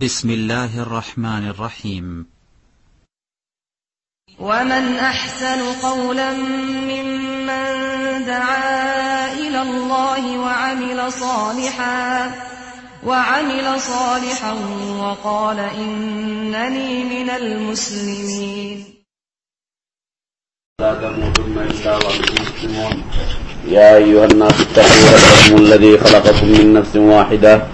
بسم الله الرحمن الرحيم. ومن أحسن قولا ممن دعا إلى الله وعمل صالحا وعمل صالحا وقال إنني من المسلمين. لا تموتن إلا وأنتم مسلمون يا أيها الناس اتقوا ربكم الذي خلقكم من نفس واحدة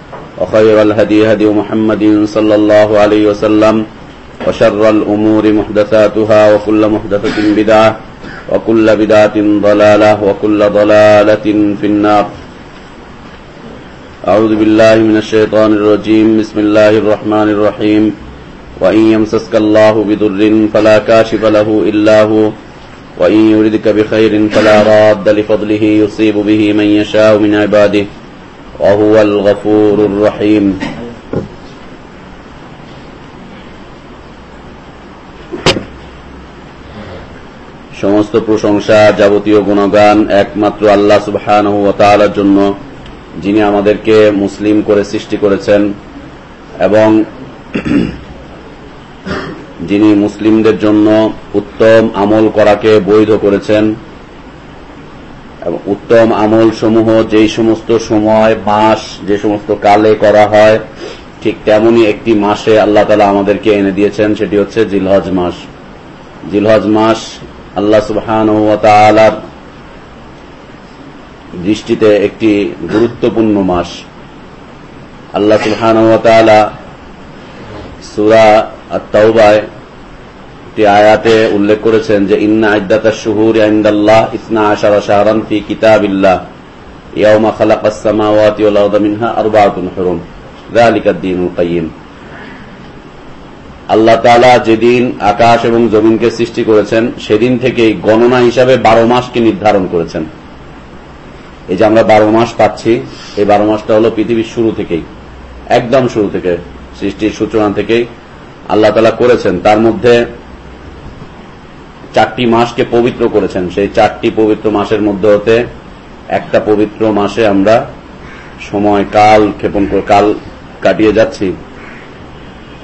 وخير الهدي هدي محمد صلى الله عليه وسلم وشر الأمور محدثاتها وكل محدثة بدعة وكل بدعة ضلالة وكل ضلالة في النار. أعوذ بالله من الشيطان الرجيم. بسم الله الرحمن الرحيم. وإن يمسسك الله بضر فلا كاشف له إلا هو. وإن يردك بخير فلا راد لفضله يصيب به من يشاء من عباده. وهو الغفور الرحيم সমস্ত প্রশংসা যাবতীয় গুণগান একমাত্র আল্লাহ সুবহানাহু ওয়া তাআলার জন্য যিনি আমাদেরকে মুসলিম করে সৃষ্টি করেছেন এবং যিনি মুসলিমদের জন্য উত্তম আমল করাকে বৈধ করেছেন এবং উত্তম আমল সমূহ যেই সমস্ত সময়, মাস, যে সমস্ত কালে করা হয়, ঠিক তেমনই একটি মাসে আল্লাহ তালা আমাদেরকে এনে দিয়েছেন, সেটি হচ্ছে জিলহজ মাস। জিলহজ মাস আল্লাহ সুবহান দৃষ্টিতে একটি গুরুত্বপূর্ণ মাস। আল্লাহ সুবহান সুরা আত্মাউবায় একটি আয়াতে উল্লেখ করেছেন যে, ইন্না আইদাতা শুহুর ইন্দাল্লাহ ইসনা আশারা শাহরান ফি কিতাবিল্লাহ। ইয়াউমা আরদা মিনহা হুরুম। যালিকা দ্বীনুল কাইয়্যিম আল্লাহ তাআলা যেদিন আকাশ এবং জমিনকে সৃষ্টি করেছেন, সেদিন থেকেই গণনা হিসাবে বারো মাসকে নির্ধারণ করেছেন। এই যে আমরা বারো মাস পাচ্ছি, এই বারো মাসটা হলো পৃথিবীর শুরু থেকেই, একদম শুরু থেকে, সৃষ্টির সূচনা থেকেই আল্লাহ তালা করেছেন। তার মধ্যে চারটি মাসকে পবিত্র করেছেন। সেই চারটি পবিত্র মাসের মধ্যে হতে একটা পবিত্র মাসে আমরা সময় কাল ক্ষেপণ করে, কাল কাটিয়ে যাচ্ছি।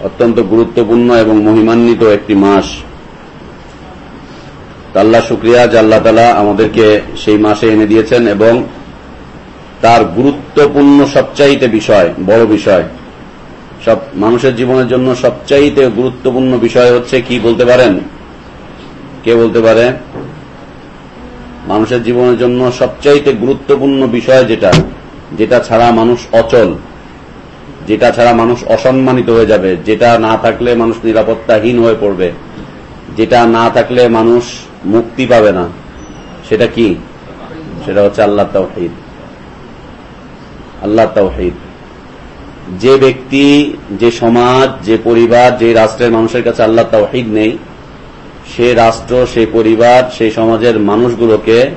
অত্যন্ত গুরুত্বপূর্ণ এবং মহিমান্বিত একটি মাস। আল্লাহ শুক্রিয়া আল্লাহ তালা আমাদেরকে সেই মাসে এনে দিয়েছেন এবং তার গুরুত্বপূর্ণ সবচাইতে বিষয়, বড় বিষয়, সব মানুষের জীবনের জন্য সবচাইতে গুরুত্বপূর্ণ বিষয় হচ্ছে কি বলতে পারেন? কে বলতে পারে? মানুষের জীবনের জন্য সবচাইতে গুরুত্বপূর্ণ বিষয় যেটা যেটা ছাড়া মানুষ অচল, যেটা ছাড়া মানুষ অসম্মানিত হয়ে যাবে, যেটা না থাকলে মানুষ নিরাপত্তাহীন হয়ে পড়বে, যেটা না থাকলে মানুষ মুক্তি পাবে না, সেটা কি? সেটা হচ্ছে আল্লাহ তাওহিদ। আল্লাহ তাওহিদ। যে ব্যক্তি, যে সমাজ, যে পরিবার, যে রাষ্ট্রের মানুষের কাছে আল্লাহ তাওহিদ নেই সে রাষ্ট্র সেই পরিবার সেই সমাজের মানুষগুলোকে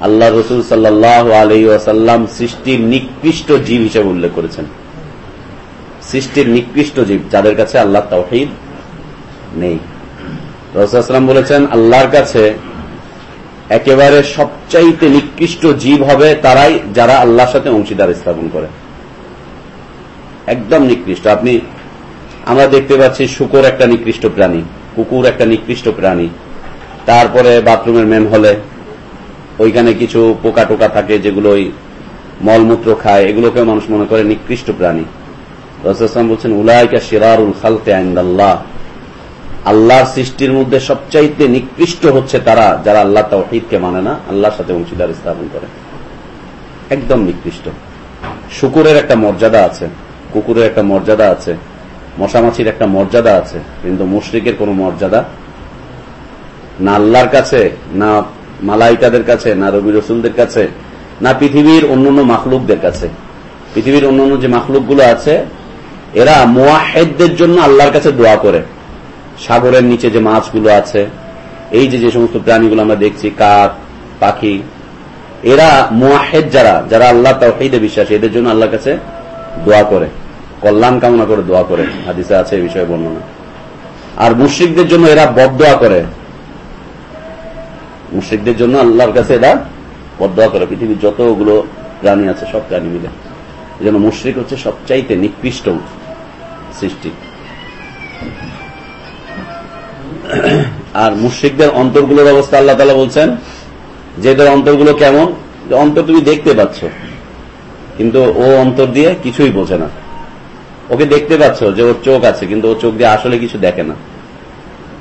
আল্লাহ রসুল সাল্লাহ আলী ওয়াসাল্লাম সৃষ্টির নিকৃষ্ট জীব হিসেবে উল্লেখ করেছেন। সৃষ্টির নিকৃষ্ট জীব, যাদের কাছে আল্লাহ তাওহিদ নেই। রসুলাম বলেছেন, আল্লাহর কাছে একেবারে সবচাইতে নিকৃষ্ট জীব হবে তারাই যারা আল্লাহর সাথে অংশীদার স্থাপন করে। একদম নিকৃষ্ট। আপনি, আমরা দেখতে পাচ্ছি শুকর একটা নিকৃষ্ট প্রাণী। কুকুর একটা নিকৃষ্ট প্রাণী। তারপরে বাথরুমের মেন হলে ওইখানে কিছু পোকা টোকা থাকে যেগুলো ওই মলমূত্র খায় এগুলোকে মানুষ মনে করে নিকৃষ্ট প্রাণী। রসুলাম বলছেন, উলাইকা শিরারুল খালতে আইন্দাল্লাহ। আল্লাহর সৃষ্টির মধ্যে সবচাইতে নিকৃষ্ট হচ্ছে তারা যারা আল্লাহ তাওহিদকে মানে না, আল্লাহর সাথে অংশীদার স্থাপন করে। একদম নিকৃষ্ট। শুকুরের একটা মর্যাদা আছে, কুকুরের একটা মর্যাদা আছে। মশামাছির একটা মর্যাদা আছে, কিন্তু মুশরিকের কোনো মর্যাদা না আল্লাহর কাছে, না মালাইকাদের কাছে, না রবি রসুলদের কাছে, না পৃথিবীর অন্যান্য মাখলুকদের কাছে। পৃথিবীর অন্যান্য যে মাখলুকগুলো আছে, এরা মোয়াহেদদের জন্য আল্লাহর কাছে দোয়া করে। সাগরের নিচে যে মাছগুলো আছে, এই যে যে সমস্ত প্রাণীগুলো আমরা দেখছি, কাক, পাখি, এরা মোয়াহেদ যারা যারা আল্লাহ তাহিদে বিশ্বাসী, এদের জন্য আল্লাহর কাছে দোয়া করে। কল্যাণ কামনা করে দোয়া করে। হাদিসে আছে এই বিষয়ে বর্ণনা। আর মুশ্রিকদের জন্য এরা বদোয়া করে। মুশ্রিকদের জন্য আল্লাহর কাছে এরা বদোয়া করে। পৃথিবীর যতগুলো প্রাণী আছে, সব প্রাণী মিলে। জন্য মুশ্রিক হচ্ছে সবচাইতে নিকৃষ্ট সৃষ্টি। আর মুশ্রিকদের অন্তরগুলোর অবস্থা আল্লাহ তালা বলছেন, যে এদের অন্তরগুলো কেমন? অন্তর তুমি দেখতে পাচ্ছ, কিন্তু ও অন্তর দিয়ে কিছুই বোঝে না। ওকে দেখতে পাচ্ছ যে ওর চোখ আছে, কিন্তু ও চোখ দিয়ে আসলে কিছু দেখে না।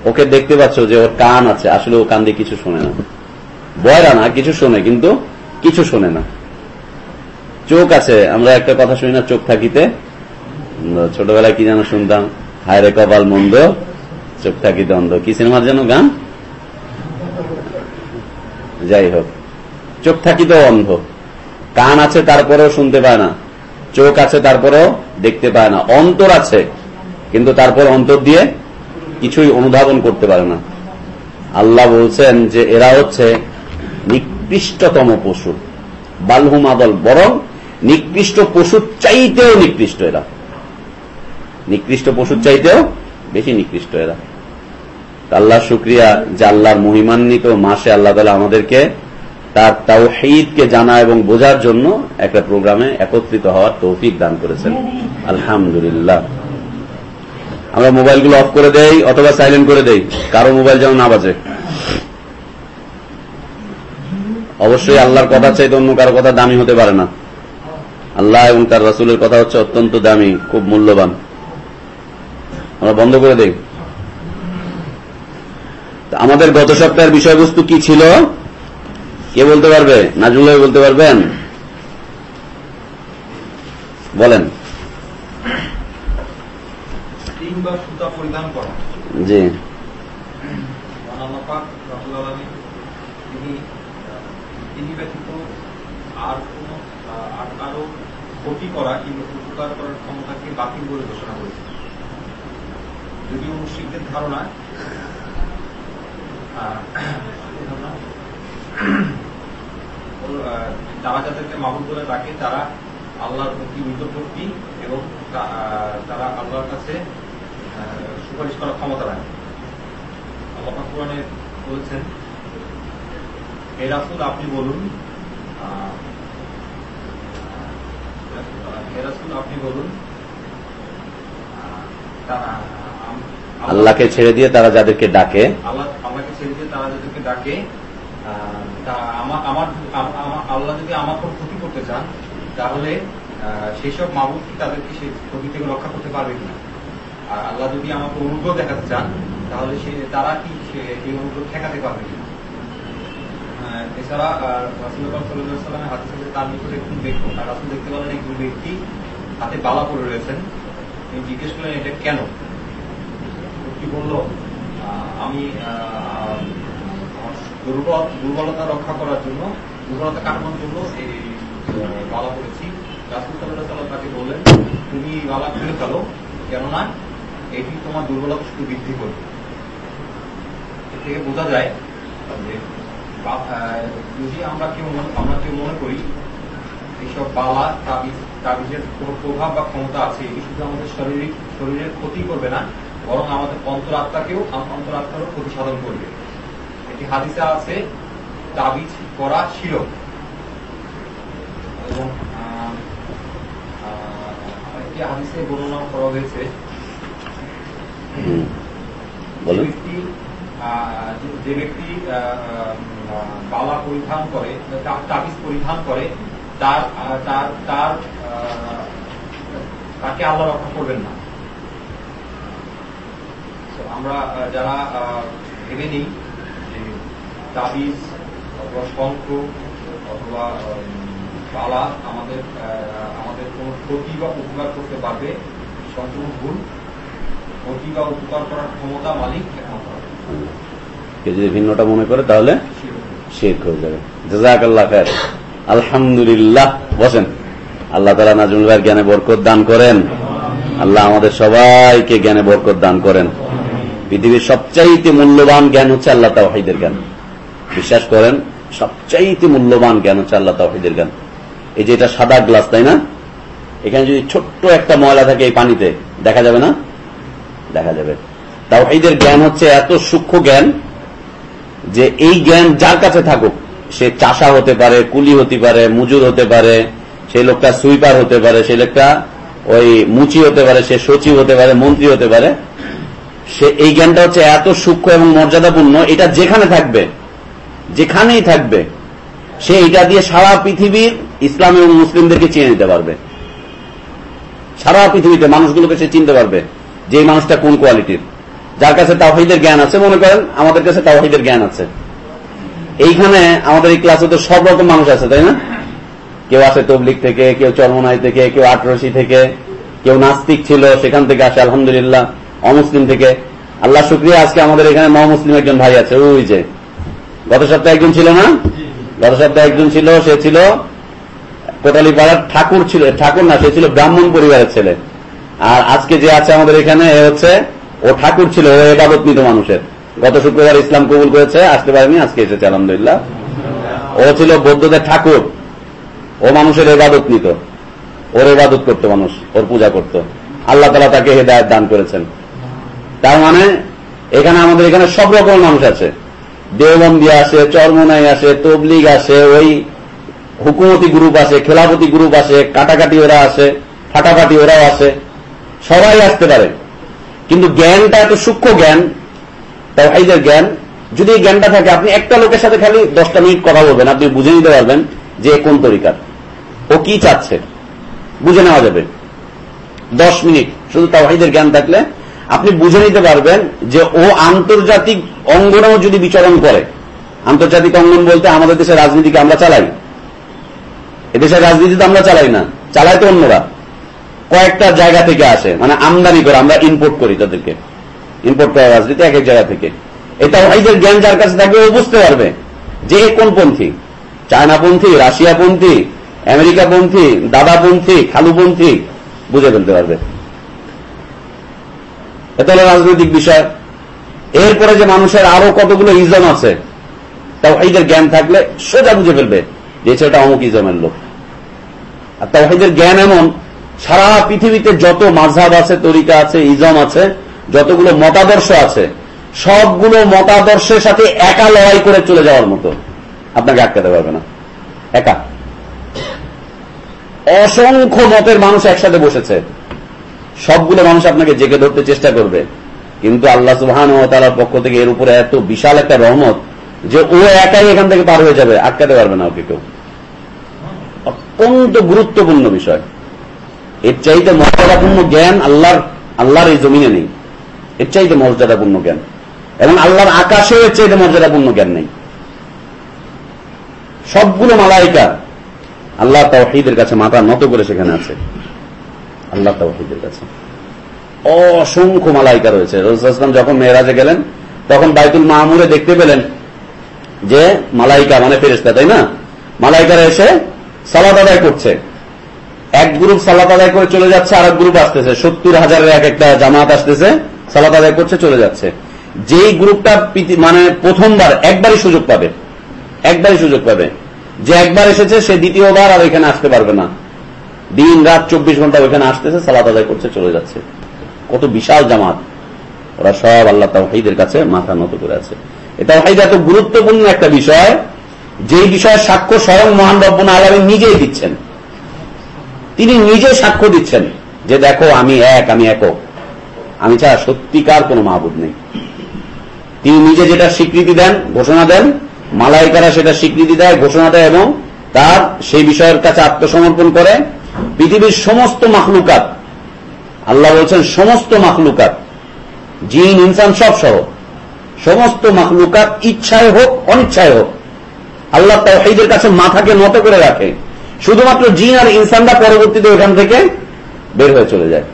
ওকে দেখতে পাচ্ছ যে ওর কান আছে, আসলে ও কান দিয়ে কিছু শোনে না। বয়রা না, কিছু শোনে, কিন্তু কিছু শোনে না। চোখ আছে, আমরা একটা কথা শুনি না, চোখ থাকিতে ছোটবেলায় কি যেন শুনতাম, হায় রে কপাল মন্দ, চোখ থাকিতে অন্ধ। কি সিনেমার যেন গান? যাই হোক, চোখ থাকিতে অন্ধ। কান আছে, তারপরেও শুনতে পায় না। চোখ আছে, তারপরেও দেখতে পায় না। অন্তর আছে, কিন্তু তারপর অন্তর দিয়ে কিছুই অনুধাবন করতে পারে না। আল্লাহ বলছেন যে এরা হচ্ছে নিকৃষ্টতম পশু। বালহুম আদল বরং নিকৃষ্ট পশুর চাইতেও নিকৃষ্ট এরা। নিকৃষ্ট পশুর চাইতেও বেশি নিকৃষ্ট এরা। আল্লাহ শুক্রিয়া যে আল্লাহর মহিমান্বিত মাসে আল্লাহ তালা আমাদেরকে তার তাওহীদকে জানা এবং বোঝার জন্য একটা প্রোগ্রামে একত্রিত হওয়ার তৌফিক দান করেছেন। আলহামদুলিল্লাহ। আমরা মোবাইলগুলো অফ করে দেই অথবা সাইলেন্ট করে দেই। কারও মোবাইল যেন না বাজে। অবশ্যই আল্লাহর কথা চাইতে অন্য কারও কথা দামি হতে পারে না। আল্লাহ এবং তার রাসুলের কথা হচ্ছে অত্যন্ত দামি, খুব মূল্যবান। আমরা বন্ধ করে দেই। আমাদের গত সপ্তাহের বিষয়বস্তু কি ছিল? কে বলতে পারবে? নাজুল ভাই বলতে পারবেন? বলেন। জি। আর কোন আর কারও ক্ষতি করা কিংবা উপকার করার ক্ষমতাকে বাতিল বলে ঘোষণা যদিও ধারণা তারা যাদেরকে মাহুল বলে ডাকে তারা আল্লাহর প্রতি নিকটবর্তী এবং তারা আল্লাহর কাছে সুপারিশ করার ক্ষমতা রাখে। আল্লাহ পাক কোরআনে বলেছেন হে রাসূল আপনি বলুন হে রাসূল আপনি বলুন আহ, তা- আল্লাহকে ছেড়ে দিয়ে তারা যাদেরকে ডাকে আল্লাহ আল্লাহকে ছেড়ে দিয়ে তারা যাদেরকে ডাকে আমার আল্লাহ যদি আমার ক্ষতি করতে চান তাহলে আহ, মাবুদ কি তাদেরকে সেই ক্ষতি থেকে রক্ষা করতে পারবে কিনা? আর আল্লাহ যদি আমাকে অনুগ্রহ দেখাতে চান তাহলে সে তারা কি এই অনুগ্রহ ঠেকাতে পারবে কিনা? এছাড়া রাসুল্লাহ তার নিকট একজন ব্যক্তি রাসুল দেখতে পেলেন একজন ব্যক্তি হাতে বালা পরে রয়েছেন। তিনি জিজ্ঞেস করলেন এটা কেন? কি বলল আমি দুর্বল দুর্বলতা রক্ষা করার জন্য, দুর্বলতা কাটানোর জন্য এই বালা করেছি। রাসুল তাকে বললেন, তুমি বালা খুলে ফেলো, কেননা এটি তোমার দুর্বলতা শুধু বৃদ্ধি করবে। থেকে বোঝা যায় যে যদি আমরা কেউ আমরা কেউ মনে করি, এইসব বালা, তাবিজ, তাবিজের প্রভাব বা ক্ষমতা আছে, এটি শুধু আমাদের শারীরিক, শরীরের ক্ষতি করবে না, বরং আমাদের অন্তরাত্মাকেও, অন্তরাত্মারও ক্ষতি সাধন করবে। এটি হাদিসে আছে তাবিজ করা ছিল। এবং একটি হাদিসে বর্ণনা করা হয়েছে। যে ব্যক্তি বালা পরিধান করে তাবিজ পরিধান করে তার তার তার তাকে আল্লাহ রক্ষা করবেন না। আমরা যারা ভেবে নিই তাবিজ অথবা শঙ্খ অথবা বালা আমাদের আমাদের কোনো ক্ষতি বা উপকার করতে পারবে সম্পূর্ণ ভুল। ক্ষতি বা উপকার করার ক্ষমতা মালিক একমাত্র কেউ যদি ভিন্নটা মনে করে তাহলে শেখ হয়ে যাবে। জাজাক আল্লাহ আলহামদুলিল্লাহ। বসেন। আল্লাহ তালা নাজমুল ভাইয়ের জ্ঞানে বরকত দান করেন। আল্লাহ আমাদের সবাইকে জ্ঞানে বরকত দান করেন। পৃথিবীর সবচাইতে মূল্যবান জ্ঞান হচ্ছে আল্লাহ তাওহিদের জ্ঞান। বিশ্বাস করেন, সবচাইতে মূল্যবান জ্ঞান হচ্ছে আল্লাহ তাওহিদের জ্ঞান। এই যে এটা সাদা গ্লাস, তাই না? এখানে যদি ছোট্ট একটা ময়লা থাকে এই পানিতে, দেখা যাবে না? দেখা যাবে। তাওহিদের জ্ঞান হচ্ছে এত সূক্ষ্ম জ্ঞান যে এই জ্ঞান যার কাছে থাকুক, সে চাষা হতে পারে, কুলি হতে পারে, মজুর হতে পারে সেই লোকটা সুইপার হতে পারে সেই লোকটা ওই মুচি হতে পারে, সে সচিব হতে পারে, মন্ত্রী হতে পারে, সে এই জ্ঞানটা হচ্ছে এত সূক্ষ্ম এবং মর্যাদাপূর্ণ, এটা যেখানে থাকবে যেখানেই থাকবে, সে এটা দিয়ে সারা পৃথিবীর ইসলাম এবং মুসলিমদেরকে চিনে নিতে পারবে। সারা পৃথিবীতে মানুষগুলোকে সে চিনতে পারবে যে মানুষটা কোন কোয়ালিটির। যার কাছে তাওহিদের জ্ঞান আছে, মনে করেন আমাদের কাছে তাওহিদের জ্ঞান আছে। এইখানে আমাদের এই ক্লাসে তো সব রকম মানুষ আছে, তাই না? কেউ আসে তবলিক থেকে, কেউ চরমনাই থেকে, কেউ আটরসি থেকে, কেউ নাস্তিক ছিল, সেখান থেকে আসে, আলহামদুলিল্লাহ, অমুসলিম থেকে। আল্লাহ শুক্রিয়া, আজকে আমাদের এখানে মহামুসলিম একজন ভাই আছে, ওই যে। গত সপ্তাহে একজন ছিল না? গত সপ্তাহে একজন ছিল, সে ছিল কোটালি পাড়ার ঠাকুর ছিল, ঠাকুর না, সে ছিল ব্রাহ্মণ পরিবারের ছেলে। আর আজকে যে আছে আমাদের এখানে, এ হচ্ছে, ও ঠাকুর ছিল, ও মানুষের। গত শুক্রবার ইসলাম কবুল করেছে, আসতে পারেনি, আজকে এসেছে, আলহামদুলিল্লাহ। ও ছিল বৌদ্ধদের ঠাকুর। ও মানুষের এবাদত নিত ওর এবাদত করতো মানুষ, ওর পূজা করত। আল্লাহ তালা তাকে হেদায়ত দান করেছেন। তার মানে এখানে আমাদের এখানে সব রকমের মানুষ আছে। দেওবন্দি আছে, চরমনাই আছে, তবলিগ আছে, ওই হুকুমতি গ্রুপ আছে, খেলাপতি গ্রুপ আছে, কাটাকাটি ওরা আছে, ফাটাফাটি ওরাও আসে সবাই আসতে পারে। কিন্তু জ্ঞানটা এত সূক্ষ্ম জ্ঞান তাওহাইদের জ্ঞান, যদি এই জ্ঞানটা থাকে, আপনি একটা লোকের সাথে খালি দশটা মিনিট কথা বলবেন, আপনি বুঝে নিতে পারবেন যে কোন তরিকার। ও কি চাচ্ছে, বুঝে নেওয়া যাবে। দশ মিনিট, শুধু তাওহাইদের জ্ঞান থাকলে আপনি বুঝে নিতে পারবেন যে ও আন্তর্জাতিক অঙ্গনেও যদি বিচরণ করে, আন্তর্জাতিক অঙ্গন বলতে আমাদের দেশের রাজনীতিকে আমরা চালাই। এদেশের রাজনীতি তো আমরা চালাই না চালাই তো অন্যরা। কয়েকটা জায়গা থেকে আসে মানে আমদানি করে, আমরা ইম্পোর্ট করি তাদেরকে। ইম্পোর্ট করা রাজনীতি এক এক জায়গা থেকে। এটা ওইদের জ্ঞান যার কাছে থাকবে, ও বুঝতে পারবে যে কোন পন্থী। চায়নাপন্থী, রাশিয়াপন্থী, আমেরিকাপন্থী, দাদাপন্থী, খালুপন্থী, বুঝে ফেলতে পারবে। এটা হলো রাজনৈতিক বিষয়। এরপরে যে মানুষের আরও কতগুলো ইজম আছে তাও এইদের জ্ঞান থাকলে সোজা বুঝে ফেলবে যে ছেলেটা অমুক ইজমের লোক। আর তাওহিদের জ্ঞান এমন, সারা পৃথিবীতে যত মাঝহাব আছে, তরিকা আছে, ইজম আছে, যতগুলো মতাদর্শ আছে, সবগুলো মতাদর্শের সাথে একা লড়াই করে চলে যাওয়ার মতো। আপনাকে আটকাতে পারবে না। একা। অসংখ্য মতের মানুষ একসাথে বসেছে। সবগুলো মানুষ আপনাকে জেগে ধরতে চেষ্টা করবে। কিন্তু আল্লাহ সুহান ও তার পক্ষ থেকে এর উপরে এত বিশাল একটা রহমত যে ও একাই এখান থেকে পার হয়ে যাবে, আটকাতে পারবে না ওকে কেউ। অত্যন্ত গুরুত্বপূর্ণ বিষয়। এর চাইতে মর্যাদাপূর্ণ জ্ঞান আল্লাহর আল্লাহর এই জমিনে নেই। এর চাইতে মর্যাদাপূর্ণ জ্ঞান। এবং আল্লাহর আকাশেও এর চাইতে মর্যাদাপূর্ণ জ্ঞান নেই। সবগুলো মালাইকা আল্লাহ তাওহিদের কাছে মাথা নত করে সেখানে আছে। আল্লাহ তাওহিদের কাছে। অসংখ্য মালাইকা রয়েছে। রসুলাম যখন মেয়েরাজে গেলেন, তখন বাইতুল মাহমুরে দেখতে পেলেন যে মালাইকা মানে ফেরেস্তা তাই না? মালাইকারা এসে সালাদ আদায় করছে। এক গ্রুপ সালাত আদায় করে চলে যাচ্ছে আর এক গ্রুপ আসতেছে। সত্তর হাজারের এক একটা জামাত আসতেছে, সালাত আদায় করছে, চলে যাচ্ছে। যেই গ্রুপটা মানে প্রথমবার একবারই সুযোগ পাবে, একবারই সুযোগ পাবে। যে একবার এসেছে, সে দ্বিতীয়বার আর এখানে আসতে পারবে না। দিন রাত চব্বিশ ঘণ্টা ওইখানে আসতেছে, সালাত আদায় করছে, চলে যাচ্ছে। কত বিশাল জামাত। ওরা সব আল্লাহ তাহিদের কাছে মাথা নত করে আছে। এটা হাইদ এত গুরুত্বপূর্ণ একটা বিষয়, যেই বিষয়ে সাক্ষ্য স্বয়ং মহান রব্বনা আলমী নিজেই দিচ্ছেন। তিনি নিজে সাক্ষ্য দিচ্ছেন যে দেখো, আমি এক, আমি একক। আমি ছাড়া সত্যিকার কোনো মাহবুদ নেই। তিনি নিজে যেটা স্বীকৃতি দেন, ঘোষণা দেন, মালাইকারা সেটা স্বীকৃতি দেয়, ঘোষণা দেয় এবং তার সেই বিষয়ের কাছে আত্মসমর্পণ করে পৃথিবীর সমস্ত মাখলুকাত, আল্লাহ বলছেন সমস্ত মাখলুকাত, জিন, ইনসান সব সহ, সমস্ত মাখলুকাত ইচ্ছায় হোক, অনিচ্ছায় হোক, আল্লাহ তাহিদের কাছে মাথাকে নত করে রাখে। শুধুমাত্র জিন আর ইনসানরা পরবর্তীতে ওখান থেকে বের হয়ে চলে যায়।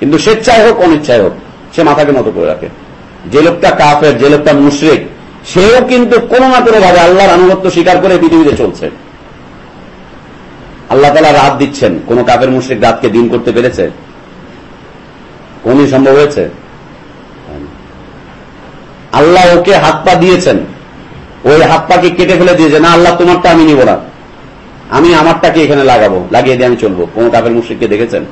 কিন্তু স্বেচ্ছায় হোক, অনিচ্ছায় হোক, সে মাথাকে নত করে রাখে। যে লোকটা কাফের, যে লোকটা মুশরিক, সেও কিন্তু কোনো না কোনো ভাবে আল্লাহর আনুগত্য স্বীকার করে পৃথিবীতে চলছে। আল্লাহ তালা রাত দিচ্ছেন। কোন কাফের মুশ্রিক রাতকে দিন করতে পেরেছে? কোনদিন সম্ভব হয়েছে? আল্লাহ ওকে হাত পা দিয়েছেন। ওই হাত পাকে কেটে ফেলে দিয়েছে না, আল্লাহ, তোমারটা আমি নিব না। আমি আমারটাকে এখানে লাগাবো। লাগিয়ে দিয়ে আমি চলবো। কোন কাপের মুশ্রিককে দেখেছেন?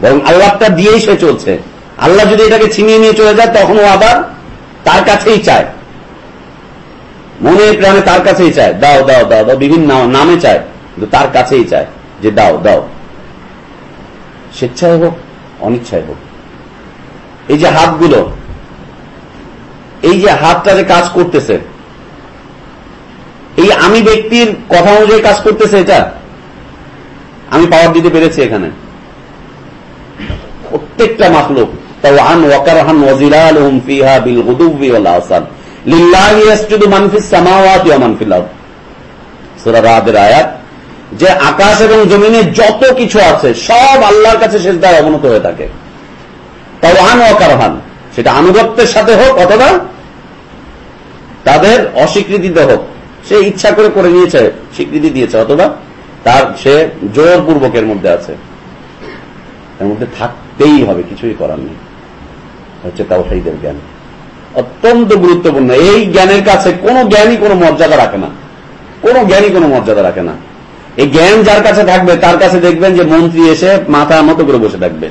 বরং আল্লাহটা দিয়েই সে চলছে। আল্লাহ যদি এটাকে ছিনিয়ে নিয়ে চলে যায়, তখন ও আবার তার কাছেই চায়। মনে প্রাণে তার কাছেই চায়। দাও দাও দাও দাও, বিভিন্ন নামে চায়, কিন্তু তার কাছেই চায় যে দাও দাও। স্বেচ্ছায় হোক, অনিচ্ছায় হোক। এই যে হাতগুলো, এই যে হাতটা যে কাজ করতেছে, এই আমি ব্যক্তির কথা অনুযায়ী কাজ করতেছে এটা? আমি পাওয়ার দিতে পেরেছি এখানে। প্রত্যেকটা মাখলুক তাও আন ওয়াকারহান ওয়াজিলালুহুম ফিহা বিল গুদুবি ওয়াল আসাল ওয়া যে আকাশ এবং জমিনে যত কিছু আছে, সব আল্লাহর কাছে সেজদায় অবনত হয়ে থাকে। তাও আন ওয়াকারহান সেটা আনুগত্যের সাথে হোক অথবা তাদের অস্বীকৃতিতে হোক, সে ইচ্ছা করে করে নিয়েছে, স্বীকৃতি দিয়েছে, অথবা তার, সে জোরপূর্বকের মধ্যে আছে। এর মধ্যে থাকতেই হবে, কিছুই করার নেই। হচ্ছে তাও সেইদের জ্ঞান। অত্যন্ত গুরুত্বপূর্ণ। এই জ্ঞানের কাছে কোনো জ্ঞানই কোনো মর্যাদা রাখে না। কোনো জ্ঞানই কোনো মর্যাদা রাখে না। এই জ্ঞান যার কাছে থাকবে, তার কাছে দেখবেন যে মন্ত্রী এসে মাথা মতো করে বসে থাকবে।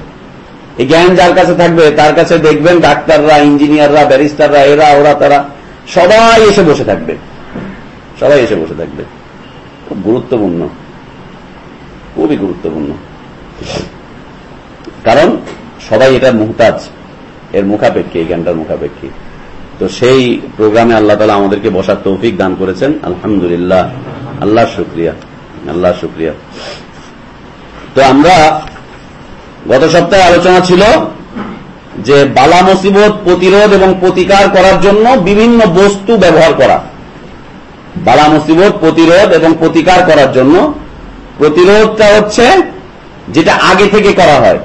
এই জ্ঞান যার কাছে থাকবে, তার কাছে দেখবেন ডাক্তাররা, ইঞ্জিনিয়াররা, ব্যারিস্টাররা, এরা, ওরা, তারা, সবাই এসে বসে থাকবে। সবাই এসে বসে থাকবে। খুব গুরুত্বপূর্ণ। খুবই গুরুত্বপূর্ণ। কারণ সবাই এটার মুহতাজ। এর মুখাপেক্ষী, এই জ্ঞানটার মুখাপেক্ষী। তো সেই প্রোগ্রামে আল্লাহ তালা আমাদেরকে বসার তৌফিক দান করেছেন। আলহামদুলিল্লাহ। আল্লাহ শুক্রিয়া। আল্লাহ শুক্রিয়া। তো আমরা গত সপ্তাহে আলোচনা ছিল যে বালা মুসিবত প্রতিরোধ এবং প্রতিকার করার জন্য বিভিন্ন বস্তু ব্যবহার করা। বালা মুসিবত প্রতিরোধ এবং প্রতিকার করার জন্য প্রতিরোধটা হচ্ছে যেটা আগে থেকে করা হয়।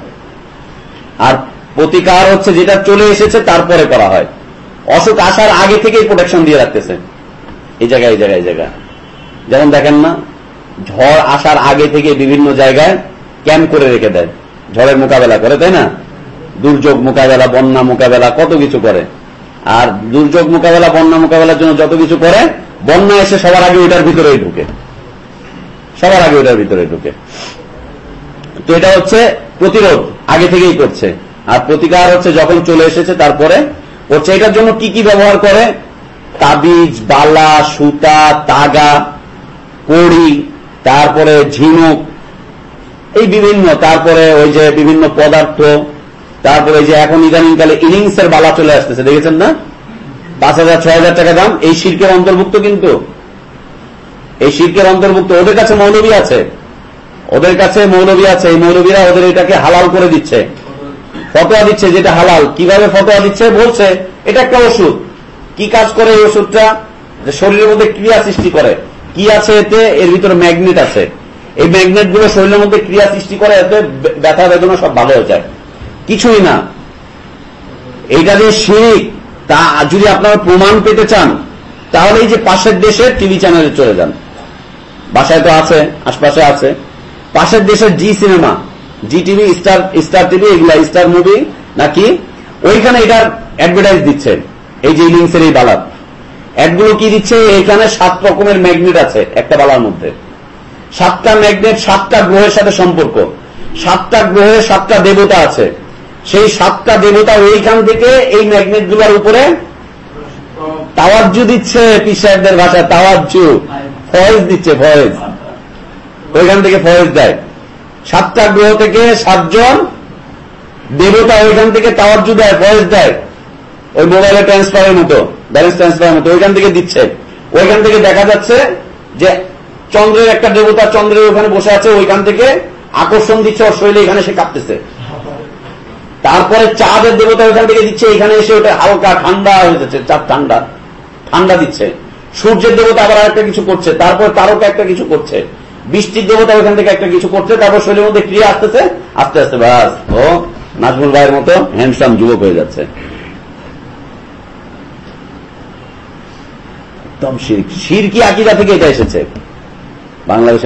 আর প্রতিকার হচ্ছে যেটা চলে এসেছে তারপরে করা হয়। অসুখ আসার আগে থেকেই প্রোটেকশন দিয়ে রাখতেছে। এই জায়গায় এই জায়গায় এই জায়গায়। যেমন দেখেন না, ঝড় আসার আগে থেকে বিভিন্ন জায়গায় ক্যাম্প করে রেখে দেয়। ঝড়ের মোকাবেলা করে, তাই না? দুর্যোগ মোকাবেলা, বন্যা মোকাবেলা, কত কিছু করে। আর দুর্যোগ মোকাবেলা, বন্যা মোকাবেলার জন্য যত কিছু করে, বন্যা এসে সবার আগে ওইটার ভিতরেই ঢুকে। সবার আগে ওইটার ভিতরে ঢুকে। তো এটা হচ্ছে প্রতিরোধ, আগে থেকেই করছে। আর প্রতিকার হচ্ছে যখন চলে এসেছে, তারপরে করছে এটার জন্য কি কি ব্যবহার করে? তাবিজ, বালা, সুতা, তাগা, কড়ি, তারপরে ঝিনুক, এই বিভিন্ন, তারপরে ওই যে বিভিন্ন পদার্থ, তারপরে যে এখন ইদানিংকালে ইনিংস এর বালা চলে আসতেছে, দেখেছেন না? পাঁচ হাজার, ছয় হাজার টাকা দাম, এই শিল্পের অন্তর্ভুক্ত কিন্তু। এই শিল্পের অন্তর্ভুক্ত, ওদের কাছে মৌলবী আছে। ওদের কাছে মৌলবী আছে, এই মৌলবীরা ওদের এটাকে হালাল করে দিচ্ছে। ফটোয়া দিচ্ছে যেটা হালাল। কীভাবে ফটোয়া দিচ্ছে? বলছে, এটা একটা ওষুধ। কি কাজ করে এই ওষুধটা? যে শরীরের মধ্যে ক্রিয়া সৃষ্টি করে। কি আছে এতে? এর ভিতরে ম্যাগনেট আছে। এই ম্যাগনেটগুলো শরীরের মধ্যে ক্রিয়া সৃষ্টি করে, এতে ব্যথা বেদনা সব ভালো হয়ে যায়। কিছুই না। এইটা যে শিরিক, তা যদি আপনারা প্রমাণ পেতে চান, তাহলে এই যে পাশের দেশের টিভি চ্যানেলে চলে যান। বাসায় তো আছে, আশপাশে আছে। পাশের দেশের Zee cinema Zee TV Star Star TV এগুলা স্টার মুভি নাকি? ওইখানে এটার অ্যাডভার্টাইজ দিচ্ছে এই যে ইলিংসের এই বালার। অ্যাডগুলো কি দিচ্ছে? এখানে সাত রকমের ম্যাগনেট আছে একটা বালার মধ্যে। সাতটা ম্যাগনেট সাতটা গ্রহের সাথে সম্পর্ক। সাতটা গ্রহে সাতটা দেবতা আছে। সেই সাতটা দেবতা ওইখান থেকে এই ম্যাগনেটগুলোর উপরে তাওয়াজ্জু দিচ্ছে পিসারদের ভাষায় তাওয়াজ্জু। ফয়েজ দিচ্ছে ফয়েজ। ওইখান থেকে ফয়েজ দেয়। সাতটা গ্রহ থেকে সাতজন দেবতা ওইখান থেকে তাওয়াজ্জু দেয়, ফয়েজ দেয়। ওই মোবাইলে ট্রান্সফারের মতো ব্যালেন্স ট্রান্সফারের মতো, ওইখান থেকে দিচ্ছে। ওইখান থেকে দেখা যাচ্ছে যে চন্দ্রের একটা দেবতা চন্দ্রের ওখানে বসে আছে, ওইখান থেকে আকর্ষণ দিচ্ছে, ওর শরীরে এখানে সে কাঁপতেছে। তারপরে চাঁদের দেবতা ওইখান থেকে দিচ্ছে, এখানে এসে ওটা হালকা ঠান্ডা হয়ে যাচ্ছে, চাঁদ ঠান্ডা। ঠান্ডা দিচ্ছে। সূর্যের দেবতা আবার একটা কিছু করছে, তারপর তারকা একটা কিছু করছে। বৃষ্টির দেবতা ওইখান থেকে একটা কিছু করছে, তারপর শরীরের মধ্যে ক্রিয়া আসতেছে, আস্তে আস্তে বাস, ও নাজমুল ভাইয়ের মতো হ্যান্ডসাম যুবক হয়ে যাচ্ছে। একদম শিরকি আকিদা থেকে এটা এসেছে?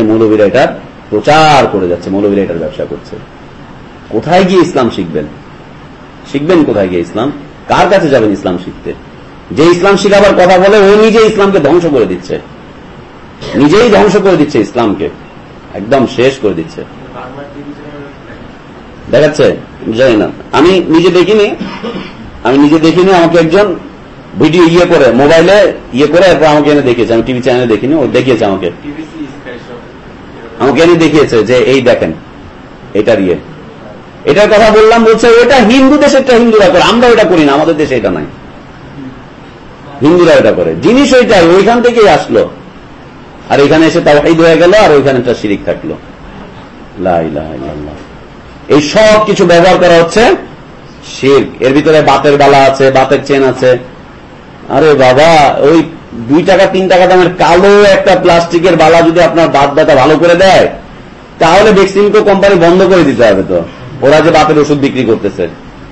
মৌলবীরা এটা প্রচার করে যাচ্ছে, মৌলবীরা এটার ব্যবসা করছে। কোথায় গিয়ে ইসলাম শিখবেন? শিখবেন কোথায় গিয়ে ইসলাম? কার কাছে যাবেন ইসলাম শিখতে? যে ইসলাম শিখাবার কথা বলে, ও নিজে ইসলামকে ধ্বংস করে দিচ্ছে। নিজেই ধ্বংস করে দিচ্ছে ইসলামকে। একদম শেষ করে দিচ্ছে। দেখাচ্ছে? জানি না। আমি নিজে দেখিনি। আমি নিজে দেখিনি, আমাকে একজন ভিডিও ইয়ে করে, মোবাইলে ইয়ে করে, এরপর আমাকে এনে দেখিয়েছে। আমি টিভি চ্যানেলে দেখিনি, ও দেখিয়েছে আমাকে। আমাকে এনে দেখিয়েছে যে এই দেখেন, এটার ইয়ে। এটার কথা বললাম, বলছে ওটা হিন্দু দেশেরটা হিন্দুরা করে, আমরা ওটা করি না, আমাদের দেশে এটা নাই। হিন্দুরা এটা করে। জিনিস ওইটাই, ওইখান থেকেই আসলো। আর এখানে এসে তাও হয়ে গেল, আর ওইখানে একটা শিরিক থাকল। এই সব কিছু ব্যবহার করা হচ্ছে শির্ক। এর ভিতরে বাতের বালা আছে, বাতের চেন আছে। আরে বাবা, ওই দুই টাকা, তিন টাকা দামের কালো একটা প্লাস্টিকের বালা যদি আপনার বাত ব্যথা ভালো করে দেয়, তাহলে ভ্যাকসিনকো কোম্পানি বন্ধ করে দিতে হবে তো। ওরা যে বাতের ওষুধ বিক্রি করতেছে,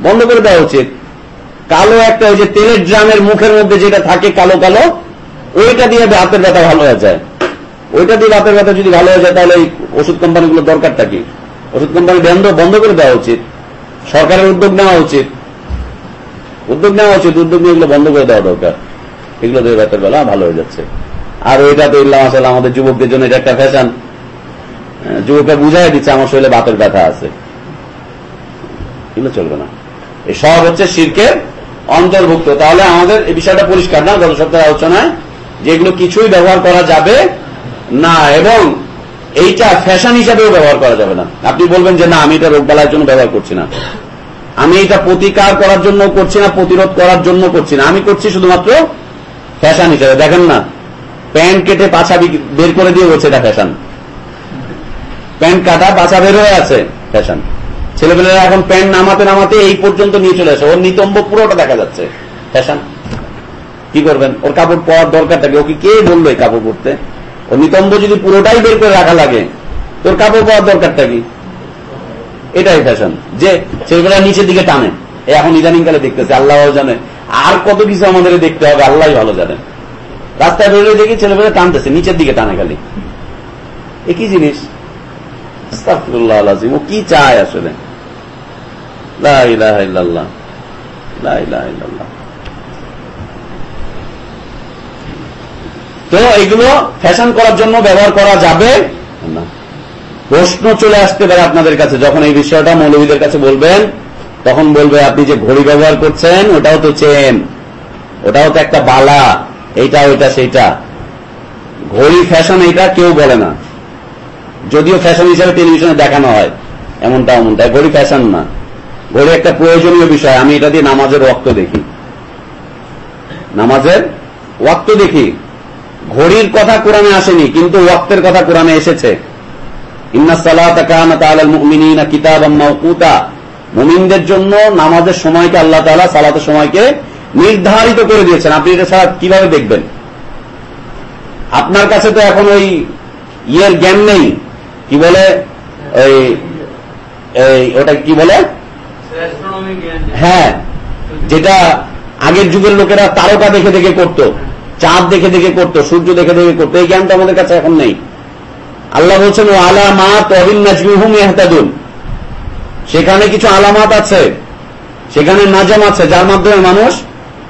বন্ধ করে দেওয়া উচিত। কালো একটা ওই যে তেলের ড্রামের মুখের মধ্যে যেটা থাকে কালো কালো, ওইটা দিয়ে বাতের ব্যথা ভালো হয়ে যায়। ওইটা দিয়ে বাতের ব্যথা যদি ভালো হয়ে যায়, তাহলে এই ওষুধ কোম্পানিগুলোর দরকারটা কি? ওষুধ কোম্পানি বন্ধ বন্ধ করে দেওয়া উচিত। সরকারের উদ্যোগ নেওয়া উচিত। উদ্যোগ নেওয়া উচিত, উদ্যোগ নিয়ে এগুলো বন্ধ করে দেওয়া দরকার। এগুলো দিয়ে ব্যথার বেলা ভালো হয়ে যাচ্ছে। আর ওইটা তো ইল্লাম আসলে আমাদের যুবকদের জন্য এটা একটা ফ্যাশন যুবকরা বুঝাই দিচ্ছে, আমার শরীরে বাতের ব্যথা আছে। এগুলো চলবে না। এই সব হচ্ছে শিরকের অন্তর্ভুক্ত। তাহলে আমাদের এই বিষয়টা পরিষ্কার না? গত সপ্তাহের আলোচনায় যে এগুলো কিছুই ব্যবহার করা যাবে না, এবং এইটা ফ্যাশন হিসাবেও ব্যবহার করা যাবে না। আপনি বলবেন যে, না, আমি এটা রোগবালার জন্য ব্যবহার করছি না। আমি এটা প্রতিকার করার জন্য করছি না, প্রতিরোধ করার জন্য করছি না। আমি করছি শুধুমাত্র ফ্যাশন হিসাবে। দেখেন না, প্যান্ট কেটে পাছা বের করে দিয়ে বলছে এটা ফ্যাশন প্যান্ট কাটা পাছা বের হয়ে আছে ফ্যাশন ছেলেপেলেরা এখন প্যান্ট নামাতে নামাতে এই পর্যন্ত নিয়ে চলে আসে। ওর নিতম্ব পুরোটা দেখা যাচ্ছে ফ্যাশন কি করবেন? ওর কাপড় পরার দরকারটা কি? ওকে কে বলল এই কাপড় পরতে? নিতম্ব যদি পুরোটাই বের করে রাখা লাগে, তোর কাপড় পাওয়ার দরকারটা কি? এটাই ফ্যাশন যে ছেলেপেলেরা নিচের দিকে টানে। এখন ইদানিংকালে দেখতেছে আল্লাহ জানে। আর কত কিছু আমাদের দেখতে হবে আল্লাহ ভালো জানে। রাস্তায় বেরোলে দেখি ছেলেপেলে টানতেছে, নিচের দিকে টানে খালি। এ কি জিনিস? ও কি চায় আসলে? লা ইলাহা ইল্লাল্লাহ লা ইলাহা ইল্লাল্লাহ তো এগুলো ফ্যাশন করার জন্য ব্যবহার করা যাবে না। প্রশ্ন চলে আসতে পারে আপনাদের কাছে। যখন এই বিষয়টা মৌলবীদের কাছে বলবেন, তখন বলবে, আপনি যে ঘড়ি ব্যবহার করছেন, ওটাও তো চেন ওটাও তো একটা বালা, এইটা, ওইটা, সেইটা। ঘড়ি ফ্যাশন এইটা কেউ বলে না। যদিও ফ্যাশন হিসাবে টেলিভিশনে দেখানো হয়, এমনটা এমনটা ঘড়ি ফ্যাশন না। ঘড়ি একটা প্রয়োজনীয় বিষয়। আমি এটা দিয়ে নামাজের রক্ত দেখি। নামাজের ওয়াক্ত দেখি। ঘড়ির কথা কোরআনে আসেনি কিন্তু ওয়াক্তের কথা কোরআনে এসেছে। মুমিনদের জন্য নামাজের সময়কে আল্লাহ তাআলা সালাতের সময়কে নির্ধারিত করে দিয়েছেন। আপনি এটা ছাড়া কীভাবে দেখবেন? আপনার কাছে তো এখন ওই ইয়ের জ্ঞান নেই। কি বলে? এই ওটা কি বলে? হ্যাঁ যেটা আগের যুগের লোকেরা তারকা দেখে দেখে করত। চাঁদ দেখে দেখে করত, সূর্য দেখে দেখে করতো, এই জ্ঞানটা আমাদের কাছে এখন নেই। আল্লাহ বলছেন, ও আলামা তবিন নাজমিহুম ইহতাদুন সেখানে কিছু আলামাত আছে, সেখানে নাজাম আছে, যার মাধ্যমে মানুষ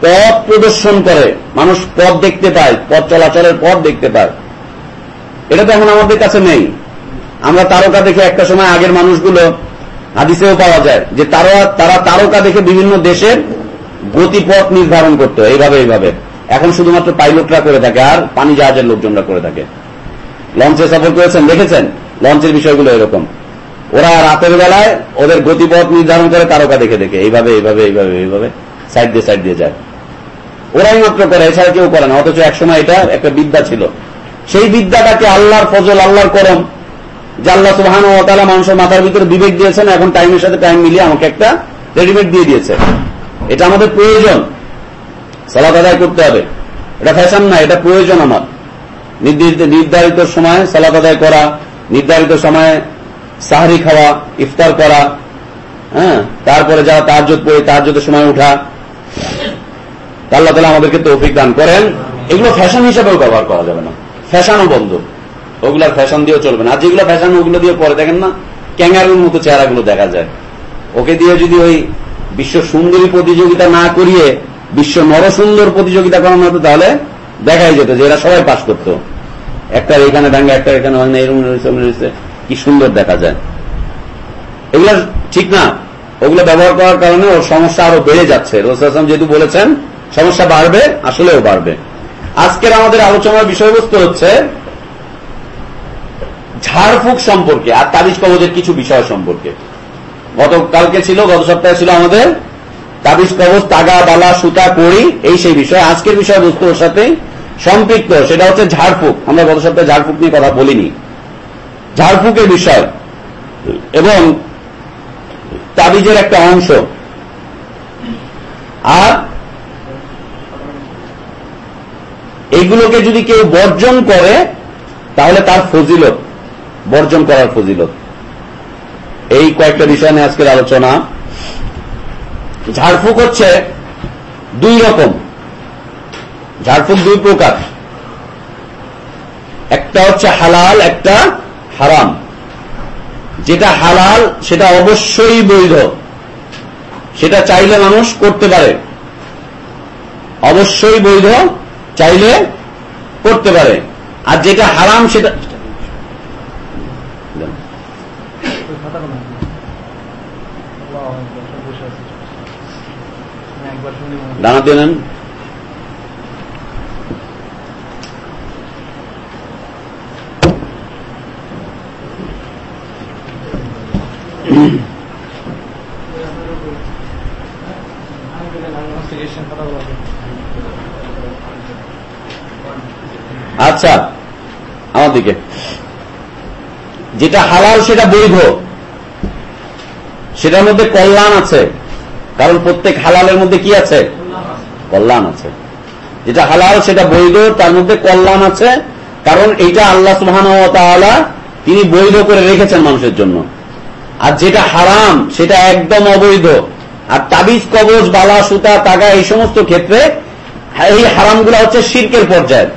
পথ প্রদর্শন করে। মানুষ পথ দেখতে পায়, পথ চলাচলের পথ দেখতে পায়। এটা তো এখন আমাদের কাছে নেই। আমরা তারকা দেখে একটা সময় আগের মানুষগুলো হাদিসেও পাওয়া যায় যে তারা তারা তারকা দেখে বিভিন্ন দেশের গতিপথ নির্ধারণ করতো, এইভাবে এইভাবে। এখন শুধুমাত্র পাইলটরা করে থাকে আর পানি জাহাজের লোকজনরা করে থাকে। লঞ্চে সফর করেছেন, দেখেছেন? লঞ্চের বিষয়গুলো এরকম। ওরা রাতের বেলায় ওদের গতিপথ নির্ধারণ করে তারকা দেখে দেখে, এইভাবে এইভাবে এইভাবে এইভাবে সাইড দিয়ে সাইড দিয়ে যায়। ওরাই মাত্র করে, এছাড়া কেউ করে না, অথচ একসময় এটা একটা বিদ্যা ছিল। সেই বিদ্যাটাকে আল্লাহর ফজল, আল্লাহর করম আল্লাহ সুহান ও তালা মানুষের মাথার ভিতরে বিবেক দিয়েছেন, এখন টাইমের সাথে টাইম মিলিয়ে আমাকে একটা রেডিমেড দিয়ে দিয়েছে। এটা আমাদের প্রয়োজন। সালাদ আদায় করতে হবে। এটা ফ্যাশন না, এটা প্রয়োজন আমার। নির্দিষ্ট, নির্ধারিত সময়ে সালাদ আদায় করা, নির্ধারিত সময়ে সাহারি খাওয়া, ইফতার করা হ্যাঁ তারপরে যাওয়া তাহাজ্জুদ পড়ে তাহাজ্জুদের সময় উঠা। আল্লাহ তালা আমাদেরকে তৌফিক দান করেন। এগুলো ফ্যাশন হিসেবেও ব্যবহার করা যাবে না। ফ্যাশনও বন্ধ। ওগুলার ফ্যাশন দিয়েও চলবে না। আর যেগুলো ফ্যাশন, ওগুলো দিয়ে পরে দেখেন না, ক্যাঙ্গারুর মতো চেহারাগুলো দেখা যায়। ওকে দিয়ে যদি ওই বিশ্ব সুন্দরী প্রতিযোগিতা না করিয়ে বিশ্ব নরসুন্দর প্রতিযোগিতা করানো হতো তাহলে দেখাই যেত যে এরা সবাই পাশ করতো। একটা এখানে ভাঙে একটা এখানে ভাঙে এরকম রয়েছে রয়েছে। কি সুন্দর দেখা যায়। এগুলো ঠিক না। ওগুলো ব্যবহার করার কারণে ওর সমস্যা আরও বেড়ে যাচ্ছে। রসুলাম যেহেতু বলেছেন, সমস্যা বাড়বে, আসলেও বাড়বে। আজকের আমাদের আলোচনার বিষয়বস্তু হচ্ছে ঝাড়ফুঁক সম্পর্কে, আর তাবিজ কবজের কিছু বিষয় সম্পর্কে। গতকালকে ছিল, গত সপ্তাহে ছিল আমাদের তাবিজ কবজ, তাগা, বালা, সুতা কড়ি এই সেই বিষয়। আজকের বিষয়বস্তু ওর সাথে সম্পৃক্ত, সেটা হচ্ছে ঝাড়ফুঁক। আমরা গত সপ্তাহে ঝাড়ফুঁক নিয়ে কথা বলিনি। ঝাড়ফুঁকের বিষয় এবং তাবিজের একটা অংশ। আর এইগুলোকে যদি কেউ বর্জন করে, তাহলে তার ফজিলত, বর্জন করার ফজিলত। এই কয়েকটা বিষয় নিয়ে আজকের আলোচনা। ঝাড়ফুঁক হচ্ছে দুই রকম। ঝাড়ফুঁক দুই প্রকার। একটা হচ্ছে হালাল, একটা হারাম। যেটা হালাল, সেটা অবশ্যই বৈধ। সেটা চাইলে মানুষ করতে পারে। অবশ্যই বৈধ, চাইলে করতে পারে। আর যেটা হারাম, সেটা ডানা দিয়ে নেন আচ্ছা আমার দিকে। যেটা হালাল, সেটা বৈধ। সেটার মধ্যে কল্যাণ আছে। কারণ প্রত্যেক হালালের মধ্যে কি আছে? কল্যাণ আছে। যেটা হালাল, সেটা বৈধ, তার মধ্যে কল্যাণ আছে। কারণ এটা আল্লাহ সুহান তিনি বৈধ করে রেখেছেন মানুষের জন্য। আর যেটা হারাম, সেটা একদম অবৈধ। আর তাবিজ, কবজ, বালা, সুতা, তাগা, এই সমস্ত ক্ষেত্রে এই হারামগুলো হচ্ছে শির্কের পর্যায়ে।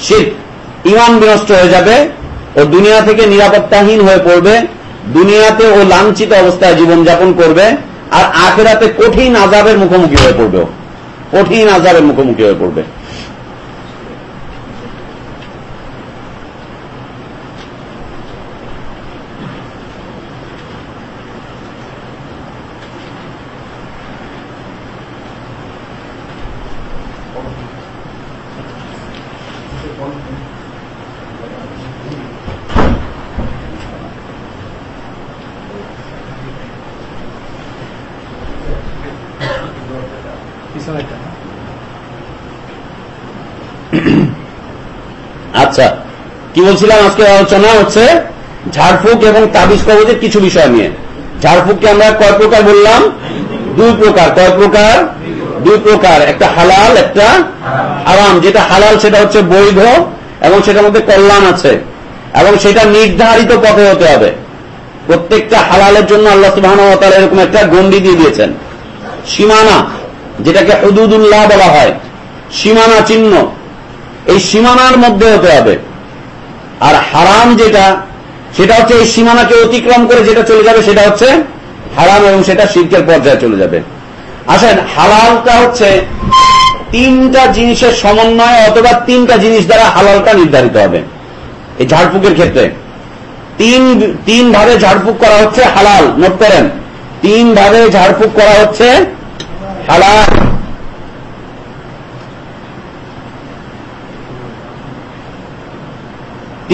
শির্ক ইমান বিনষ্ট হয়ে যাবে ও দুনিয়া থেকে নিরাপত্তাহীন হয়ে পড়বে। দুনিয়াতে ও লাঞ্ছিত অবস্থায় জীবনযাপন করবে। আর আখেরাতে কঠিন আজাবের মুখোমুখি হয়ে পড়বে। কঠিন আজারের মুখোমুখি হয়ে পড়বে আচ্ছা কি বলছিলাম আজকে আলোচনা হচ্ছে ঝাড়ফুঁক এবং তাবিজ কবজের কিছু বিষয় নিয়ে। ঝাড়ফুঁককে আমরা কয় প্রকার বললাম? দুই প্রকার। কয় প্রকার? দুই প্রকার। একটা হালাল, একটা আরাম যেটা হালাল সেটা হচ্ছে বৈধ এবং সেটার মধ্যে কল্যাণ আছে এবং সেটা নির্ধারিত পথে হতে হবে। প্রত্যেকটা হালালের জন্য আল্লাহ সুবাহ এরকম একটা গন্ডি দিয়ে দিয়েছেন। সীমানা, যেটাকে হদুদুল্লাহ বলা হয়। সীমানা চিহ্ন। এই সীমানার মধ্যে হতে হবে। হারাম যেটা, সেটা হচ্ছে এই সীমানাকে অতিক্রম করে যেটা চলে যাবে সেটা হচ্ছে হারাম এবং সেটা শিল্পের পর্যায়ে চলে যাবে। আসেন, হালালটা হচ্ছে তিনটা জিনিসের সমন্বয় অথবা তিনটা জিনিস দ্বারা হালালটা নির্ধারিত হবে। এই ঝাড়ফুকের ক্ষেত্রে। তিন তিন ভাবে ঝাড়ফুক করা হচ্ছে হালাল, নোট করেন। তিন ভাবে ঝাড়ফুক করা হচ্ছে হালাল।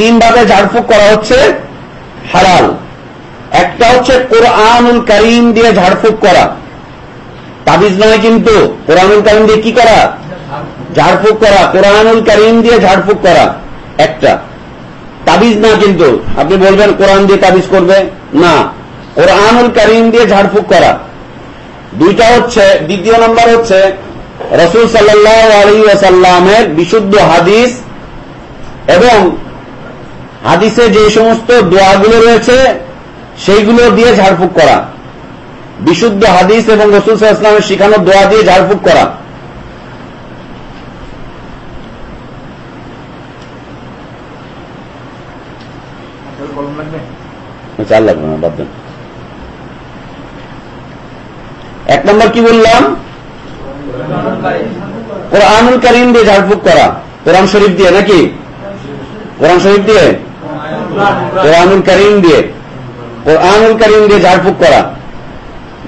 তিন ভাবে ঝাড়ফুক করা হচ্ছে হালাল। একটা হচ্ছে কোরআনুল করিম দিয়ে ঝাড়ফুক করা। তাবিজ নয় কিন্তু, কোরআনুল করিম দিয়ে কি করা? ঝাড়ফুক করা। কোরআনুল করিম দিয়ে ঝাড়ফুক করা। একটা। তাবিজ না কিন্তু, আপনি বলবেন কোরআন দিয়ে তাবিজ করবে? না। কোরআনুল করিম দিয়ে ঝাড়ফুক করা। দুইটা হচ্ছে, দ্বিতীয় নম্বর হচ্ছে, রসুল সাল্লাহ আলী ওয়াসাল্লামের বিশুদ্ধ হাদিস এবং হাদিসে যে সমস্ত দোয়াগুলো রয়েছে, সেইগুলো দিয়ে ঝাড়ফুঁক করা। বিশুদ্ধ হাদিস এবং রসুল সাল্লামের শিখানো দোয়া দিয়ে ঝাড়ফুঁক করা। চাল লাগবে না, বাদ এক নম্বর কি বললাম? কোরআনুল করিম দিয়ে ঝাড়ফুঁক করা। কোরআন শরীফ দিয়ে, নাকি? কোরআন শরীফ দিয়ে? কোরআনুল করিম দিয়ে, কোরআনুল করিম দিয়ে ঝাড়ফুঁক করা।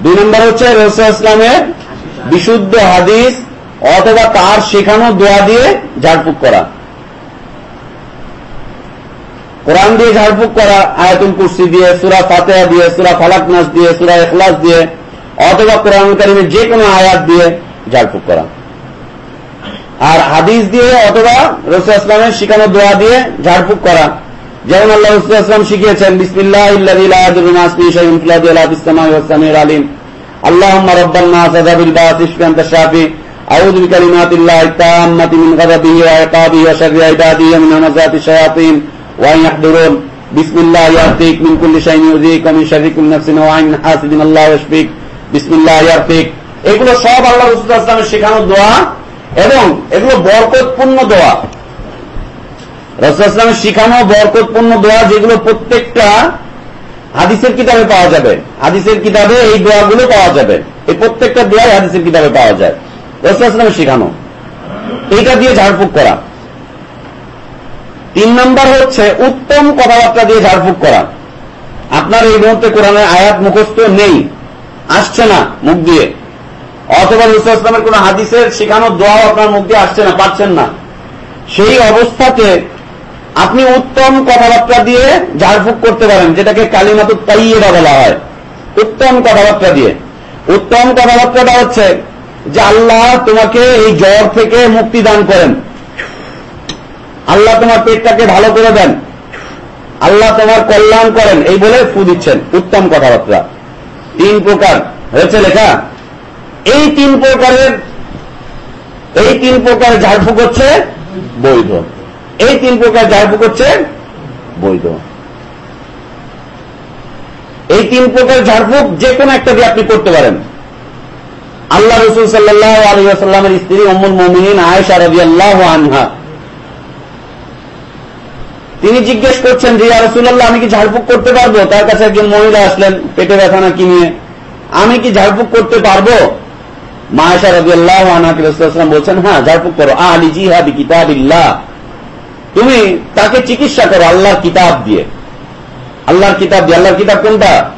দুই নম্বর হচ্ছে রসুল ইসলামের বিশুদ্ধ হাদিস অথবা তার শেখানো দোয়া দিয়ে ঝাড়ফুঁক করা। কোরআন দিয়ে ঝাড়ফুঁক করা, আয়াতুল কুরসি দিয়ে, সুরা ফাতেহা দিয়ে, সুরা ফালাক নাস দিয়ে, সুরা এখলাস দিয়ে, অথবা কোরআন কারিমের যে কোনো আয়াত দিয়ে ঝাড়ফুঁক করা। আর হাদিস দিয়ে অথবা রসুল ইসলামের শিখানো দোয়া দিয়ে ঝাড়ফুঁক করা। যেমন আল্লাহ রসুল ইসলাম শিখিয়েছেন বিসমিল্লাহ আলিম اللهم رب الناس ذهب الباس اشف انت الشافي اعوذ بكلمات الله التامة من غضبه وعقابه وشر عباده من همزات الشياطين وان يحضرون بسم الله يعطيك من كل شيء يؤذيك ومن شر كل نفس وعين حاسد الله يشفيك بسم الله يعطيك এগুলো সব আল্লাহ রসুল ইসলামের শেখানো দোয়া এবং এগুলো বরকতপূর্ণ দোয়া রসুল ইসলামের শিখানো বরকতপূর্ণ দোয়া যেগুলো প্রত্যেকটা হাদিসের কিতাবে পাওয়া যাবে। হাদিসের কিতাবে এই দোয়াগুলো পাওয়া যাবে। এই প্রত্যেকটা দোয়াই হাদিসের কিতাবে পাওয়া যায়। রসুল ইসলামের শিখানো। এইটা দিয়ে ঝাড়ফুঁক করা। তিন নম্বর হচ্ছে উত্তম কথাবার্তা দিয়ে ঝাড়ফুঁক করা। আপনার এই মুহূর্তে কোরআনের আয়াত মুখস্থ নেই। আসছে না মুখ দিয়ে। অথবা রসুল ইসলামের কোন হাদিসের শেখানো দোয়াও আপনার মুখ দিয়ে আসছে না পাচ্ছেন না। সেই অবস্থাতে আপনি উত্তম কথাবার্তা দিয়ে ঝাড়ফুঁক করতে পারেন, যেটাকে কালিমাতু তাইয়েরা বলা হয়। উত্তম কথাবার্তা দিয়ে। উত্তম কথাবার্তাটা হচ্ছে যে আল্লাহ তোমাকে এই জ্বর থেকে মুক্তি দান করেন। আল্লাহ তোমার পেটটাকে ভালো করে দেন। আল্লাহ তোমার কল্যাণ করেন, এই বলে ফু দিচ্ছেন উত্তম কথাবার্তা। তিন প্রকার। হয়েছে লেখা? এই তিন প্রকারের, এই তিন প্রকার ঝাড়ফুঁক হচ্ছে বৈধ। এই তিন প্রকার ঝাড়ফুঁক হচ্ছে বৈধ। এই তিন প্রকার ঝাড়ফুঁক যে কোনো একটা দিয়ে আপনি করতে পারেন। আল্লাহ রসুল সাল্লাহ আলহামের স্ত্রী অমুল মমিন আয়েশা রবি আল্লাহ আনহা। তিনি জিজ্ঞেস করছেন যে রসুল্লাহ আমি কি ঝাড়ফুঁক করতে পারব? তার কাছে একজন মহিলা আসলেন, পেটে ব্যথা না কি নিয়ে। আমি কি ঝাড়ফুঁক করতে পারব? মায়েশা রবি আল্লাহ আনহাম বলছেন হ্যাঁ ঝাড়ফুঁক করো। আলি জিহাবি কিতাবিল্লাহ। তুমি তাকে চিকিৎসা করো আল্লাহর কিতাব দিয়ে। আল্লাহর কিতাব দিয়ে। আল্লাহর কিতাব কোনটা?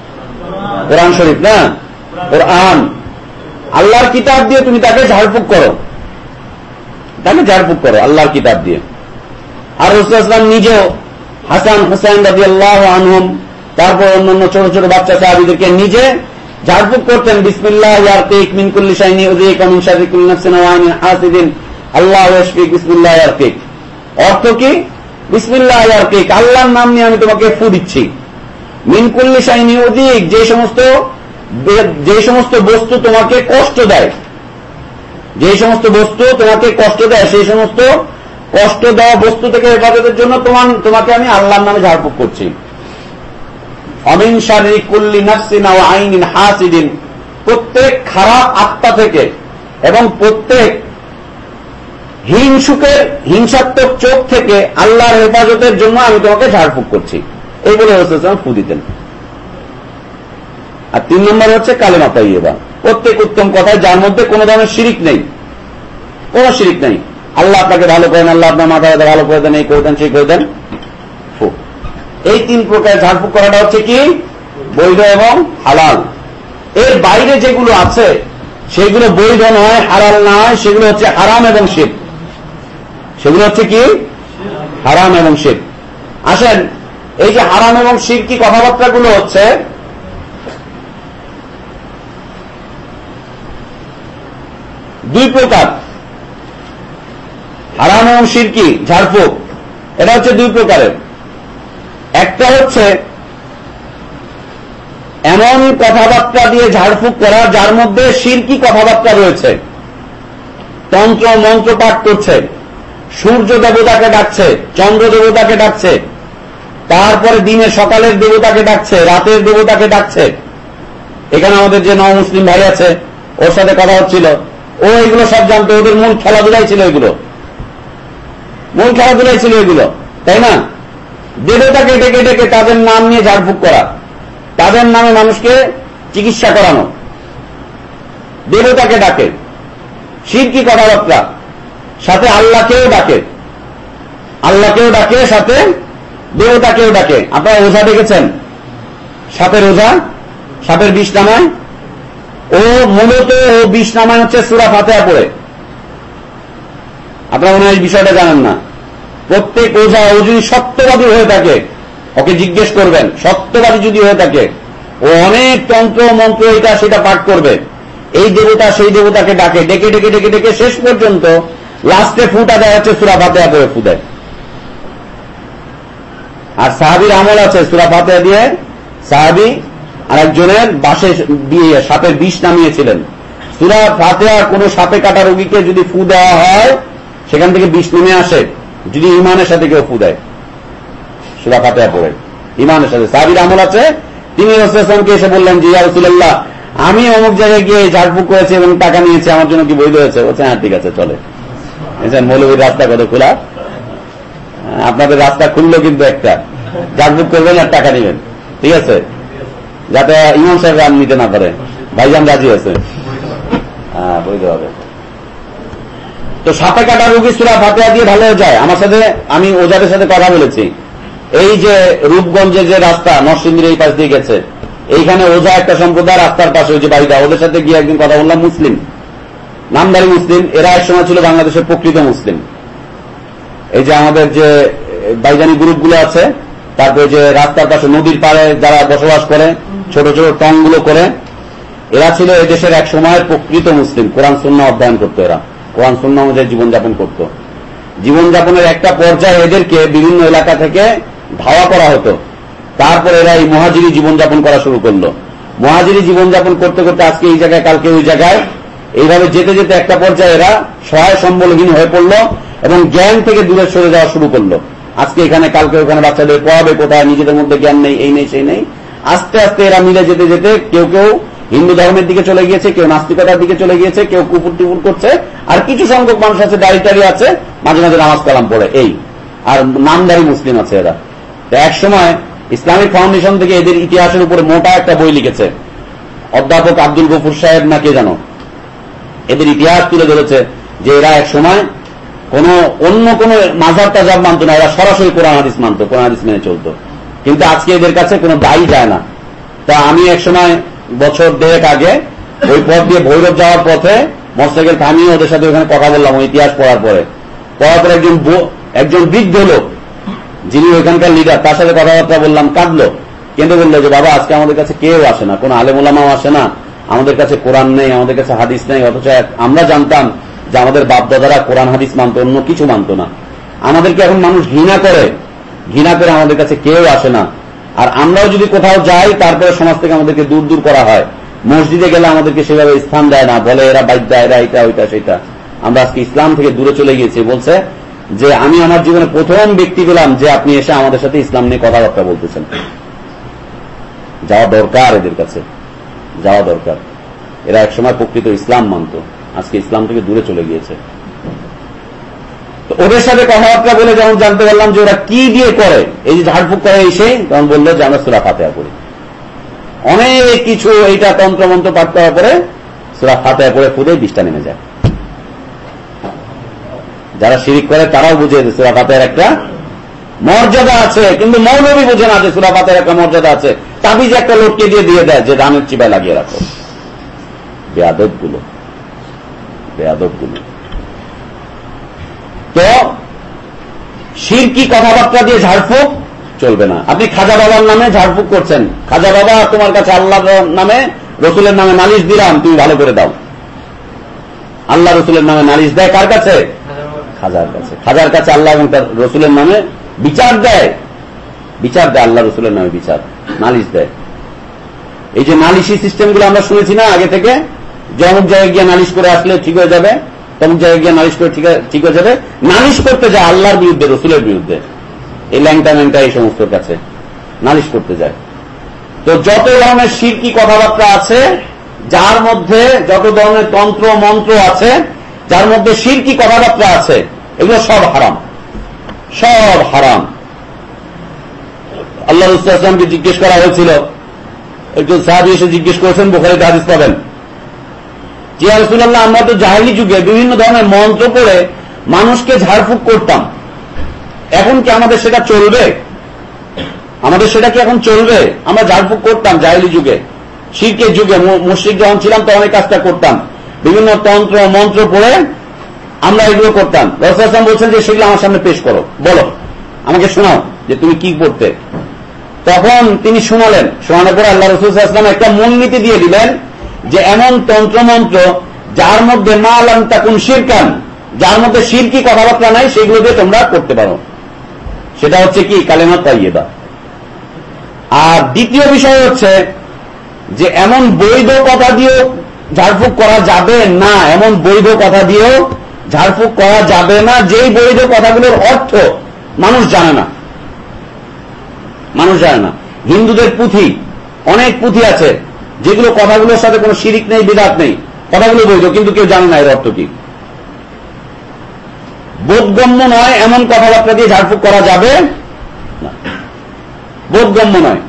কোরআন শরীফ না? কোরআন। আল্লাহর কিতাব দিয়ে তুমি তাকে ঝাড়ফুঁক করো। তাকে ঝাড়ফুঁক করো আল্লাহর কিতাব দিয়ে। আর রসুলাম নিজেও হাসান হুসাইন রাজি আল্লাহ আনহুম, তারপর অন্যান্য ছোট ছোট বাচ্চা সাহাবিদেরকে নিজে ঝাড়ফুঁক করতেন, বিসমিল্লাহ আল্লাহ বিসমিল্লাহ অর্থ কি? বিসমিল্লাহ ইয়ারকিক আল্লাহর নাম নিয়ে আমি তোমাকে ফু দিচ্ছি। মিন কুল্লি শাইনি উযিক যে সমস্ত যে সমস্ত বস্তু তোমাকে কষ্ট দেয়, যে সমস্ত বস্তু তোমাকে কষ্ট দেয়, সেই সমস্ত কষ্ট দেওয়া বস্তু থেকে হেফাজতের জন্য তোমার তোমাকে আমি আল্লাহর নামে ঝাড়ফুঁক করছি। অমিন শারীরিক কুল্লি নাফসিনা ও হাসিদিন। প্রত্যেক খারাপ আত্মা থেকে এবং প্রত্যেক হিংসুকের হিংসাত্মক চোখ থেকে আল্লাহর হেফাজতের জন্য আমি তোমাকে ঝাড়ফুঁক করছি। এই বলে ফু দিতেন আর তিন নম্বর হচ্ছে কালেমা তাইয়েবা প্রত্যেক উত্তম কথায় যার মধ্যে কোন ধরনের শিরিক নেই। কোন শিরিক নেই। আল্লাহ আপনাকে ভালো করেন আল্লাহ আপনার মাথা ব্যথা ভালো করে দেন, এই করে দেন, সেই করে দেন। এই তিন প্রকার ঝাড়ফুঁক করাটা হচ্ছে কি? বৈধ এবং হালাল। এর বাইরে যেগুলো আছে, সেগুলো বৈধ নয়, হালাল নয়, সেগুলো হচ্ছে হারাম এবং শিব সেগুলো হচ্ছে কি? হারাম এবং শিব আসেন, এই যে হারাম এবং শিব কি কথাবার্তাগুলো হচ্ছে? দুই প্রকার। হারাম এবং সিরকি ঝাড়ফুঁক। এটা হচ্ছে দুই প্রকারের। একটা হচ্ছে, এমন কথাবার্তা দিয়ে ঝাড়ফুঁক করা যার মধ্যে শিরকি কথাবার্তা রয়েছে। তন্ত্র মন্ত্র পাঠ করছে। সূর্য দেবতাকে ডাকছে, চন্দ্র দেবতাকে ডাকছে, তারপরে দিনে সকালের দেবতাকে ডাকছে, রাতের দেবতাকে ডাকছে। এখানে আমাদের যে নব মুসলিম ভাই আছে, ওর সাথে কথা হচ্ছিল। ও এগুলো সব জানতো, ওদের মূল খেলাধুলাই ছিল এগুলো। মূল খেলাধুলাই ছিল এগুলো, তাই না? দেবতাকে ডেকে ডেকে তাদের নাম নিয়ে ঝাড়ফুঁক করা, তাদের নামে মানুষকে চিকিৎসা করানো। দেবতাকে ডাকে। শিরকি কথাবার্তা? সাথে আল্লাহকেও ডাকে। আল্লাহকেও ডাকে, সাথে দেবতাকেও ডাকে। আপনারা ওঝা দেখেছেন? সাপের ওঝা সাপের বিষ নামায়? ও মূলত ও বিষ নামায় হচ্ছে সুরা ফাতেহা পড়ে। আপনারা মনে হয় বিষয়টা জানেন না। প্রত্যেক ওঝা ও যদি সত্যবাদী হয়ে থাকে, ওকে জিজ্ঞেস করবেন, সত্যবাদী যদি হয়ে থাকে, ও অনেক তন্ত্র মন্ত্র এটা সেটা পাঠ করবে। এই দেবতা সেই দেবতাকে ডাকে, ডেকে ডেকে ডেকে ডেকে শেষ পর্যন্ত লাস্টে ফুটা দেয়, হচ্ছে সুরা ফাতেহা করে ফু আর সাহাবির আমল আছে সুরা ফাতেহা দিয়ে সাহাবি আর একজনের বাসে দিয়ে সাপের বিষ নামিয়েছিলেন। সুরা ফাতেহা কোন সাপে কাটা রোগীকে যদি ফু দেওয়া হয়, সেখান থেকে বিষ নেমে আসে, যদি ইমানের সাথে কেউ ফু দেয়। সুরা ফাতেহা পড়ে, ইমানের সাথে। সাহাবির আমল আছে, তিনি রসুলামকে এসে বললেন যে রসুল্লাহ আমি অমুক জায়গায় গিয়ে ঝাড়ফুঁক করেছি এবং টাকা নিয়েছি, আমার জন্য কি বৈধ হয়েছে? বলছে হ্যাঁ ঠিক আছে, চলে। বুঝছেন মৌলবীর রাস্তা কত খোলা? আপনাদের রাস্তা খুললো কিন্তু একটা। ঝাড়ফুঁক করবেন আর টাকা নেবেন। ঠিক আছে? যাতে ইমাম সাহেব রান নিতে না পারে। ভাইজান রাজি আছে। হ্যাঁ বৈধ হবে। তো সাপে কাটা রুগী সুরা ফাতেহা দিয়ে ভালো যায়। আমার সাথে আমি ওজারের সাথে কথা বলেছি। এই যে রূপগঞ্জের যে রাস্তা, নরসিংদীর এই পাশ দিয়ে গেছে, এইখানে ওজা একটা সম্প্রদায়, রাস্তার পাশে ওই যে বাড়িটা, ওদের সাথে গিয়ে একদিন কথা বললাম, মুসলিম। নামদারি মুসলিম, এরা এক সময় ছিল বাংলাদেশের প্রকৃত মুসলিম। এই যে আমাদের যে বাইজানি গ্রুপগুলো আছে, তারপরে যে রাস্তার পাশে নদীর পাড়ে যারা বসবাস করে, ছোট ছোট টংগুলো করে, এরা ছিল এই দেশের এক সময়ের প্রকৃত মুসলিম। কোরআন সুন্না অধ্যয়ন করতো এরা। কোরআন সুন্না অনুযায়ী জীবনযাপন করত। জীবনযাপনের একটা পর্যায়ে এদেরকে বিভিন্ন এলাকা থেকে ধাওয়া করা হতো। তারপর এরা এই মহাজিরি জীবনযাপন করা শুরু করল। মহাজিরি জীবনযাপন করতে করতে আজকে এই জায়গায়, কালকে ওই জায়গায় এইভাবে যেতে যেতে একটা পর্যায়ে এরা সহায় সম্বলহীন হয়ে পড়ল এবং জ্ঞান থেকে দূরে সরে যাওয়া শুরু করল। আজকে এখানে, কালকে ওখানে বাচ্চাদের পড়াবে কোথায়, নিজেদের মধ্যে জ্ঞান নেই, এই নেই, সেই নেই। আস্তে আস্তে এরা মিলে যেতে যেতে কেউ কেউ হিন্দু ধর্মের দিকে চলে গিয়েছে, কেউ নাস্তিকতার দিকে চলে গিয়েছে, কেউ কুকুর টুকুর করছে, আর কিছু সংখ্যক মানুষ আছে দাড়ি টাড়ি আছে, মাঝে মাঝে নামাজ কালাম পড়ে, এই। আর নামদারি মুসলিম আছে এরা। তো এক সময় ইসলামিক ফাউন্ডেশন থেকে এদের ইতিহাসের উপরে মোটা একটা বই লিখেছে, অধ্যাপক আব্দুল গফুর সাহেব না কে জানো? এদের ইতিহাস তুলে ধরেছে যে এরা এক সময় কোন অন্য কোন মাজার তাজাব মানত না, এরা সরাসরি কোরআন হাদিস মানত, কোরআন হাদিস মেনে চলত। কিন্তু আজকে এদের কাছে কোনো দায়ী যায় না। তা আমি এক সময় বছর দেড়েক আগে ওই পথ দিয়ে ভৈরব যাওয়ার পথে মোটরসাইকেল থামিয়ে ওদের সাথে ওখানে কথা বললাম, ওই ইতিহাস পড়ার পরে। পড়ার পরে একজন একজন বৃদ্ধ লোক, যিনি ওইখানকার লিডার তার সাথে কথাবার্তা বললাম, কাঁদলো। কিন্তু বলল যে, বাবা, আজকে আমাদের কাছে কেউ আসে না, কোন আলেমুলামাও আসে না আমাদের কাছে কোরআন নেই, আমাদের কাছে হাদিস নেই, অথচ আমরা জানতাম যে আমাদের বাপদাদারা কোরআন, হাদিস মানত, অন্য কিছু মানত না। আমাদেরকে এখন মানুষ ঘৃণা করে। ঘৃণা করে আমাদের কাছে কেউ আসে না। আর আমরাও যদি কোথাও যাই, তারপরে সমাজ থেকে আমাদেরকে দূর দূর করা হয়। মসজিদে গেলে আমাদেরকে সেভাবে স্থান দেয় না, বলে এরা বাধ্য এরা এটা, ওইটা, সেটা। আমরা আজকে ইসলাম থেকে দূরে চলে গিয়েছি, বলছে যে আমি আমার জীবনে প্রথম ব্যক্তি পেলাম যে আপনি এসে আমাদের সাথে ইসলাম নিয়ে কথাবার্তা বলতেছেন। যাওয়া দরকার এদের কাছে। যাওয়া দরকার। এরা একসময় প্রকৃত ইসলাম মানত। আজকে ইসলাম থেকে দূরে চলে গিয়েছে। তো ওদের সাথে কথাবার্তা বলে যেমন জানতে পারলাম যে ওরা কি দিয়ে করে, এই যে ঝাড়ফুক করে এসে তখন বলল যে আমরা সুরা ফাতেহা করি অনেক কিছু এইটা তন্ত্র মন্ত্র পাঠ করার পরে সুরা ফাতেহা করে ফুদে বিষটা নেমে যায়। যারা শিরিক করে তারাও বুঝে সুরা ফাতেহার একটা মর্যাদা আছে, কিন্তু মৌলবী বুঝে না যে সুরা ফাতেহার একটা মর্যাদা আছে। তাবিজ একটা লোককে দিয়ে দিয়ে দেয়, যে ধানের চিপায় লাগিয়ে রাখো। বেয়াদবগুলো বেয়াদবগুলো তো শিরকি কথাবার্তা দিয়ে ঝাড়ফুঁক চলবে না। আপনি খাজা বাবার নামে ঝাড়ফুঁক করছেন। খাজা বাবা তোমার কাছে আল্লাহ নামে, রসুলের নামে নালিশ দিলাম, তুমি ভালো করে দাও। আল্লাহ রসুলের নামে নালিশ দেয় কার কাছে? খাজার কাছে। খাজার কাছে আল্লাহ এবং তার রসুলের নামে বিচার দেয়। বিচার দেয়, আল্লাহ রসুলের নামে বিচার। নালিশ দেয়। এই যে নালিশি সিস্টেমগুলো আমরা শুনেছি না আগে থেকে, যে অমুক জায়গায় গিয়ে নালিশ করে আসলে ঠিক হয়ে যাবে, তমুক জায়গায় গিয়ে নালিশ করে ঠিক হয়ে যাবে। নালিশ করতে যায় আল্লাহর বিরুদ্ধে, রসুলের বিরুদ্ধে। এই ল্যাংটা ল্যাংটা এই সমস্ত কাছে নালিশ করতে যায়। তো যত ধরনের শিরকি কথাবার্তা আছে, যার মধ্যে যত ধরনের তন্ত্র, মন্ত্র আছে, যার মধ্যে শিরকি কথাবার্তা আছে, এগুলো সব হারাম। সব হারাম। আল্লাহ রুস্তামকে জিজ্ঞেস করা হয়েছিল। একজন সাহাবি এসে জিজ্ঞেস করেছেন, বোখারিতে হাদিস পাবেন। যে রসুল্লাহ আমরা তো জাহেলি যুগে বিভিন্ন ধরনের মন্ত্র পড়ে মানুষকে ঝাড়ফুঁক করতাম। এখন কি আমাদের সেটা চলবে? আমাদের সেটা কি এখন চলবে? আমরা ঝাড়ফুঁক করতাম জাহেলি যুগে। শিরকের যুগে মুশ্রিক যখন ছিলাম, তখন এই কাজটা করতাম। বিভিন্ন তন্ত্র, মন্ত্র পড়ে আমরা এগুলো করতাম। রসুলাম বলছেন যে, সেগুলো আমার সামনে পেশ করো। বলো। আমাকে শোনাও যে তুমি কি করতে তখন তিনি শোনালেন, শোনানোর পরে আল্লাহ রসুলাম একটা মূলনীতি দিয়ে দিলেন যে এমন তন্ত্রমন্ত্র যার মধ্যে মা আলাম তাকুন শিরকান, যার মধ্যে শিরকি কথাবার্তা নাই, সেগুলো দিয়ে তোমরা করতে পারো। সেটা হচ্ছে কি? কালেমা তাইয়েদা আর দ্বিতীয় বিষয় হচ্ছে যে এমন বৈধ কথা দিয়েও ঝাড়ফুঁক করা যাবে না, এমন বৈধ কথা দিয়েও ঝাড়ফুঁক করা যাবে না, যেই বৈধ কথাগুলোর অর্থ মানুষ জানে না। মানুষ জানে না। হিন্দুদের পুঁথি, অনেক পুঁথি আছে, যেগুলো কথাগুলোর সাথে কোনো শিরিক নেই বিরাট নেই। কথাগুলো বৈধ, কিন্তু কেউ জানে না এর অর্থ কি। বোধগম্য নয় এমন কথাবার্তা দিয়ে ঝাড়ফুঁক করা যাবে বোধগম্য নয়।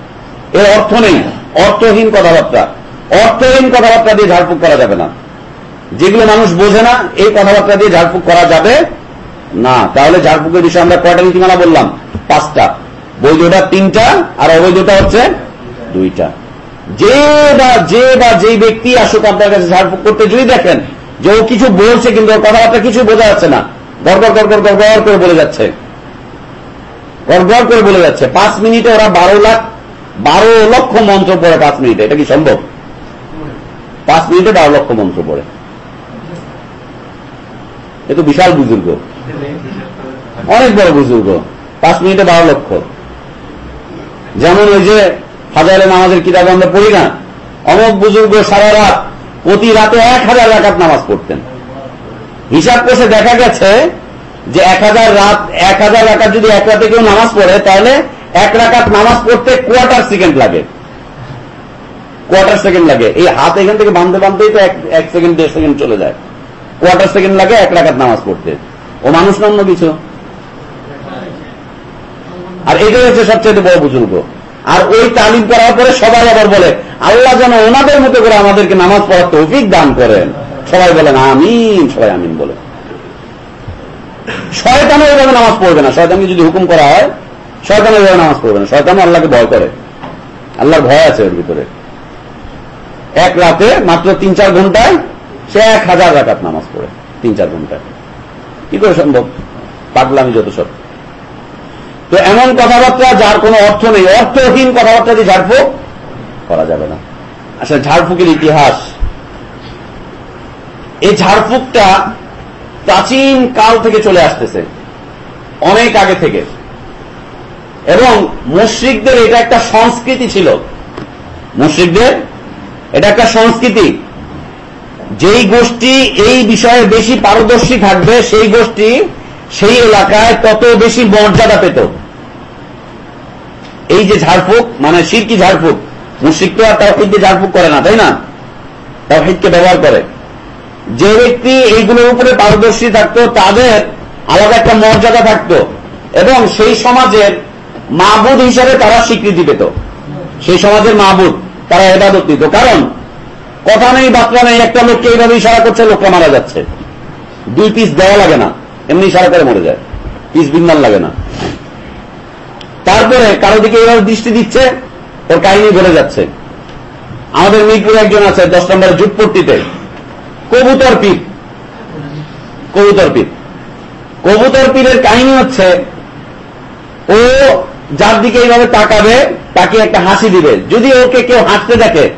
এর অর্থ নেই। অর্থহীন কথাবার্তা। অর্থহীন কথাবার্তা দিয়ে ঝাড়ফুঁক করা যাবে না। যেগুলো মানুষ বোঝে না, এই কথাবার্তা দিয়ে ঝাড়ফুঁক করা যাবে না। তাহলে ঝাড়ফুঁকের বিষয়ে আমরা কয়টা নীতিমালা বললাম? পাঁচটা। বৈধটা তিনটা, আর অবৈধটা হচ্ছে দুইটা। যে বা যে বা যেই ব্যক্তি আসুক আপনার কাছে ঝাড়ফুঁক করতে যদি দেখেন যে ও কিছু বলছে কিন্তু ওর কথাবার্তা কিছু বোঝা যাচ্ছে না, গড়গড় গড়গড় গড়গড় করে বলে যাচ্ছে। গড়গড় করে বলে যাচ্ছে। পাঁচ মিনিটে ওরা বারো লাখ, বারো লক্ষ মন্ত্র পড়ে পাঁচ মিনিটে। এটা কি সম্ভব? পাঁচ মিনিটে বারো লক্ষ মন্ত্র পড়ে। এ তো বিশাল বুজুর্গ। অনেক বড় বুজুর্গ। পাঁচ মিনিটে বারো লক্ষ। যেমন ওই যে হাজারে নামাজের কিতাব আমরা পড়ি না, অমক বুজুর্গ সারা রাত, প্রতি রাতে এক হাজার রাকাত নামাজ পড়তেন। হিসাব কষে দেখা গেছে যে এক হাজার রাত, এক হাজার রাকাত যদি এক রাতে কেউ নামাজ পড়ে, তাহলে এক রাকাত নামাজ পড়তে কোয়ার্টার সেকেন্ড লাগে। কোয়ার্টার সেকেন্ড লাগে। এই হাত এখান থেকে বাঁধতে বাঁধতেই তো এক সেকেন্ড, দেড় সেকেন্ড চলে যায়। কোয়ার্টার সেকেন্ড লাগে এক রাকাত নামাজ পড়তে। ও মানুষ না অন্য কিছু? আর এটাই হচ্ছে সবচেয়ে বড় বুজুর্গ। আর ওই তালিম করার পরে সবাই আবার বলে, আল্লাহ যেন ওনাদের মতো করে আমাদেরকে নামাজ পড়ার তৌফিক দান করেন। সবাই বলেন, আমিন, সবাই আমিন বলে। শয়তানও এইভাবে নামাজ পড়বে না। শয়তানকে যদি হুকুম করা হয় শয়তান এইভাবে নামাজ পড়বে না। শয়তানও আল্লাহকে ভয় করে। আল্লাহর ভয় আছে ওর ভিতরে। এক রাতে মাত্র তিন চার ঘন্টায় সে এক হাজার রাকাত নামাজ পড়ে, তিন চার ঘন্টায়। কি করে সম্ভব? পাগলামি যত সব। তো এমন কথাবার্তা যার কোনো অর্থ নেই। অর্থহীন কথাবার্তা দিয়ে ঝাড়ফুঁক করা যাবে না। আসলে ঝাড়ফুঁকের ইতিহাস। এই ঝাড়ফুঁকটা প্রাচীন কাল থেকে চলে আসতেছে, অনেক আগে থেকে। এবং মুশ্রিকদের এটা একটা সংস্কৃতি ছিল। মুশ্রিকদের এটা একটা সংস্কৃতি। যেই গোষ্ঠী এই বিষয়ে বেশি পারদর্শী থাকবে, সেই গোষ্ঠী সেই এলাকায় তত বেশি মর্যাদা পেত। এই যে ঝাড়ফুঁক মানে সিরকি ঝাড়ফুঁক মুশ্রিক তো আর তাওহিদকে ঝাড়ফুঁক করে না, তাই না? তাওহিদকে ব্যবহার করে। যে ব্যক্তি এইগুলোর উপরে পারদর্শী থাকতো, তাদের আলাদা একটা মর্যাদা থাকত এবং সেই সমাজের মাহবুদ হিসাবে তারা স্বীকৃতি পেত। সেই সমাজের মাহবুদ তারা এবাদত দিত। কারণ, কথা নেই বার্তা নেই, একটা লোককে এইভাবে ইশারা করছে লোকটা মারা যাচ্ছে। দুই পিস দেওয়া লাগে না। এমনি ইশারা করে মরে যায়। পিস বিন্দাল লাগে না। তারপরে কারও দিকে এইভাবে দৃষ্টি দিচ্ছে, ওর কাহিনী ঘটে যাচ্ছে। আমাদের মিরপুরে একজন আছে, দশ নম্বরের জুটপট্টিতে। কবুতর পীর। কবুতর পীর। কবুতর পীরের কাহিনী হচ্ছে, ও যার দিকে এইভাবে তাকাবে, তাকে একটা হাসি দিবে। যদি ওকে কেউ হাসতে দেখে,